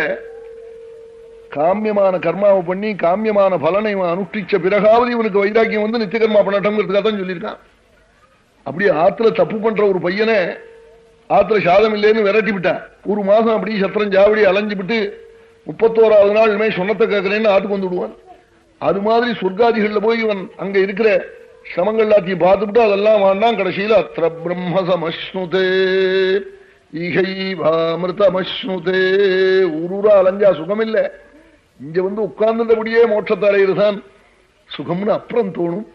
காமியமான கர்மாவை பண்ணி காமியமான பலனை இவன் அனுஷ்டிச்ச பிறகாவது இவனுக்கு வைராக்கியம் வந்து நித்திய கர்மா பண்ணட்டோங்கிறதுக்காக தான் சொல்லியிருக்கான். அப்படியே ஆத்துல தப்பு பண்ற ஒரு பையனை ஆத்துல சாதம் இல்லைன்னு விரட்டி விட்டான். ஒரு மாசம் அப்படியே சத்திரம் ஜாவடி அலைஞ்சு விட்டு முப்பத்தோராவது நாள் இனிமேல் சொன்னத்தை கேட்கறேன்னு ஆத்துக்கு வந்து விடுவான். அது மாதிரி சொர்க்காதிகள்ல போய் இவன் அங்க இருக்கிற சிரமங்கள் எல்லாத்தையும் பார்த்துட்டு அதெல்லாம் வாழ்ந்தான் கடைசியில அத்திர பிரம்ம சமஸ்னுதே ஈகைவாமிருதமஸ்னுதே ஊரூரா அலைஞ்சா சுகம் இல்லை இங்க வந்து உட்கார்ந்தபடியே மோட்சத்தை அடையிறதுதான் சுகம்னு அப்புறம் தோணும்.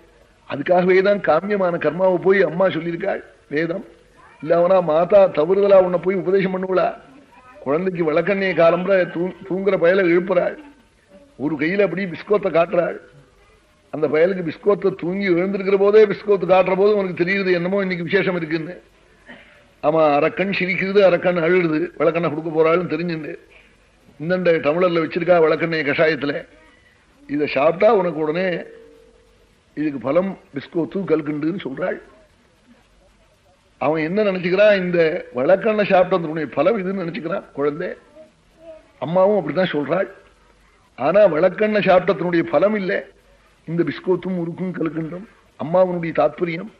அதுக்காகவே தான் காமியமான கர்மாவை போய் அம்மா சொல்லியிருக்காள். வேதம். இல்ல அவனா மாதா தவறுதலா உன்னை போய் உபதேசம் பண்ணுவலா குழந்தைக்கு வழக்கண்ணிய காலம்புற தூங்குற பயல எழுப்புறாள். ஒரு கையில் அப்படி பிஸ்கோத்தை காட்டுறாள். அந்த பயலுக்கு பிஸ்கோத்தை தூங்கி எழுந்திருக்கிற போதே பிஸ்கோத்து காட்டுற போது உனக்கு தெரியுது என்னமோ இன்னைக்கு விசேஷம் இருக்குன்னு. ஆமா அரக்கண் சிரிக்குது அரக்கண் அழுது விளக்கண்ணை கொடுக்க போறாள்னு தெரிஞ்சுண்டு இந்தண்ட தமிழர்ல வச்சிருக்கா விளக்கண்ணைய கஷாயத்துல. இதை சாப்பிட்டா உனக்கு உடனே இதுக்கு பலம் பிஸ்கோத்து கல்குண்டுன்னு சொல்றாள். அவன் என்ன நினைச்சுக்கிறான் இந்த விளக்கண்ணை சாப்பிட்டதுடைய பலம் இதுன்னு நினைச்சுக்கிறான் குழந்தை. அம்மாவும் அப்படித்தான் சொல்றாள். ஆனா விளக்கெண்ண சாப்பிட்டத்தினுடைய பலம் இல்லை இந்த பிஸ்கோத்தும் முறுக்கும் கலக்கின்றும் அம்மாவனுடைய தாத்பரியம்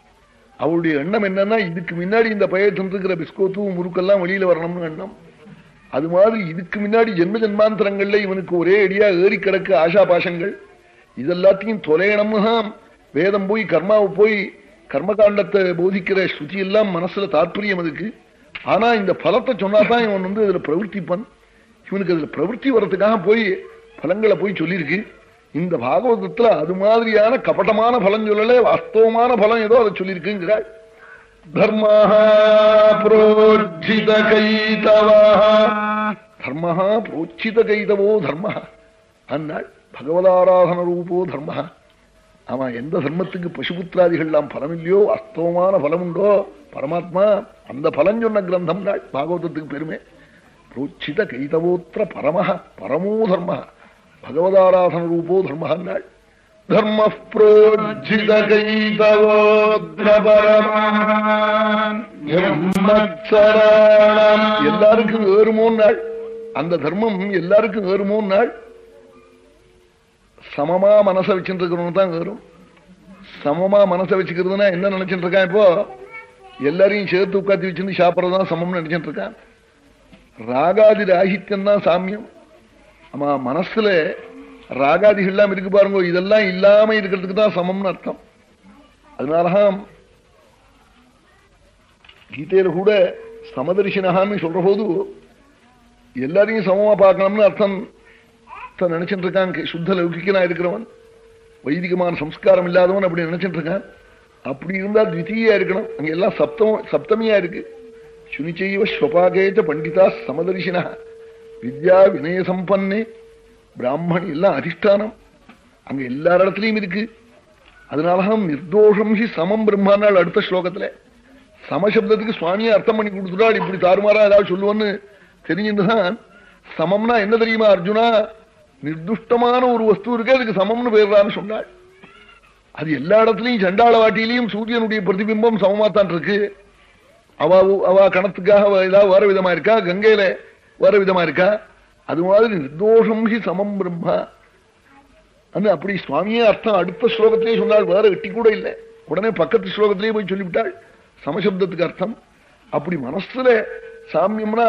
அவளுடைய எண்ணம் என்னன்னா இதுக்கு முன்னாடி இந்த பயத்திருக்கிற பிஸ்கோத்தும் முறுக்கெல்லாம் வெளியில வரணும்னு எண்ணம். அது மாதிரி இதுக்கு முன்னாடி ஜென்ம ஜென்மாந்திரங்கள்ல இவனுக்கு ஒரே அடியா ஏறி கிடக்கு ஆஷா பாஷங்கள். இதெல்லாத்தையும் தொலையணும்னு வேதம் போய் கர்மாவை போய் கர்மகாண்டத்தை போதிக்கிற ஸ்ருதி எல்லாம் மனசுல தாற்பயம் அதுக்கு. ஆனா இந்த பலத்தை சொன்னாதான் இவன் வந்து இதுல பிரவர்த்திப்பான். இவனுக்கு அதுல பிரவர்த்தி வர்றதுக்காக போய் பலங்களை போய் சொல்லியிருக்கு. இந்த பாகவதத்துல அது மாதிரியான கபட்டமான பலம் சொல்லல வாஸ்தவமான பலம் ஏதோ அதை சொல்லியிருக்குங்கிறாள் தர்மஹா புரோஜித கைதவா. தர்மஹா புரோச்சித கைதவோ தர்ம அந்நாள் பகவதாராதன ரூபோ தர்ம ஆமா எந்த தர்மத்துக்கு பசுபுத்திராதிகள்லாம் பலம் இல்லையோ வாஸ்தவமான பலம் உண்டோ பரமாத்மா அந்த பலம் சொன்ன கிரந்தம் நாள் பாகவதத்துக்கு பெருமை. புரோச்சித கைதவோத்திர பரமஹா பரமோ தர்மஹா. பகவதாராதன ரூபோ தர்ம நாள் தர்ம புரோஜித எல்லாருக்கும் ஏறுமோ நாள் அந்த தர்மம் எல்லாருக்கும் ஏறுமோ நாள் சமமா மனசை வச்சுட்டு இருக்கிறவங்க தான் ஏறும். சமமா மனசை வச்சுக்கிறதுனா என்ன நினைச்சிட்டு இருக்கான் இப்போ? எல்லாரையும் சேர்த்து உட்காந்து வச்சுன்னு சாப்பிடறதுதான் சமம்னு நினைச்சிட்டு இருக்கான் ராகாதி ராகித்யம் தான் சாமியம். ஆமா மனசுல ராகாதிகள்லாம் இருக்கு பாருங்க இதெல்லாம் இல்லாம இருக்கிறதுக்கு தான் சமம்னு அர்த்தம். அதனாலதான் கீதையில கூட சமதரிசனகான்னு சொல்ற போது எல்லாரையும் சமமா பார்க்கணும்னு அர்த்தம் நினைச்சிட்டு இருக்கான். சுத்த லௌகிக்கனா இருக்கிறவன் வைதிகமான சம்ஸ்காரம் இல்லாதவன் அப்படி நினைச்சிட்டு இருக்கான். அப்படி இருந்தா திவித்தீயா இருக்கணும். அங்க எல்லாம் சப்தம் சப்தமியா இருக்கு. சுனிச்சைவ ஸ்வபாகேச்ச பண்டிதா சமதர்ஷினா வித்யா வினய சம்பன்னு பிராமணி எல்லாம் அதிஷ்டானம். அங்க எல்லா இடத்துலயும் இருக்கு. அதனாலதான் நிர்தோஷம் ஹி சமம் பிரம்மானால் அடுத்த ஸ்லோகத்துல. சமசப்தத்துக்கு சுவாமியை அர்த்தம் பண்ணி கொடுத்துட்டாள் இப்படி தாறுமாறா ஏதாவது சொல்லுவோன்னு தெரிஞ்சுதான் சமம்னா என்ன தெரியுமா அர்ஜுனா? நிர்துஷ்டமான ஒரு வஸ்து இருக்கு அதுக்கு சமம்னு பேர்றான்னு சொன்னாள். அது எல்லா இடத்துலயும் சண்டாள வாட்டியிலையும் சூரியனுடைய பிரதிபிம்பம் சமமாத்தான் இருக்கு. அவ அவ கணத்துக்காக ஏதாவது வேற விதமா இருக்கா? கங்கையில வேற விதமா இருக்கா? அது மாதிரி நிர்தோஷம் ஹி சமம் பிரம்மா. அப்படி சுவாமியே அர்த்தம் அடுத்த ஸ்லோகத்திலேயே சொன்னாள் வேற வெட்டி கூட இல்லை. உடனே பக்கத்து ஸ்லோகத்திலேயே போய் சொல்லிவிட்டாள். சமசப்தத்துக்கு அர்த்தம். அப்படி மனசுல சாமியம்னா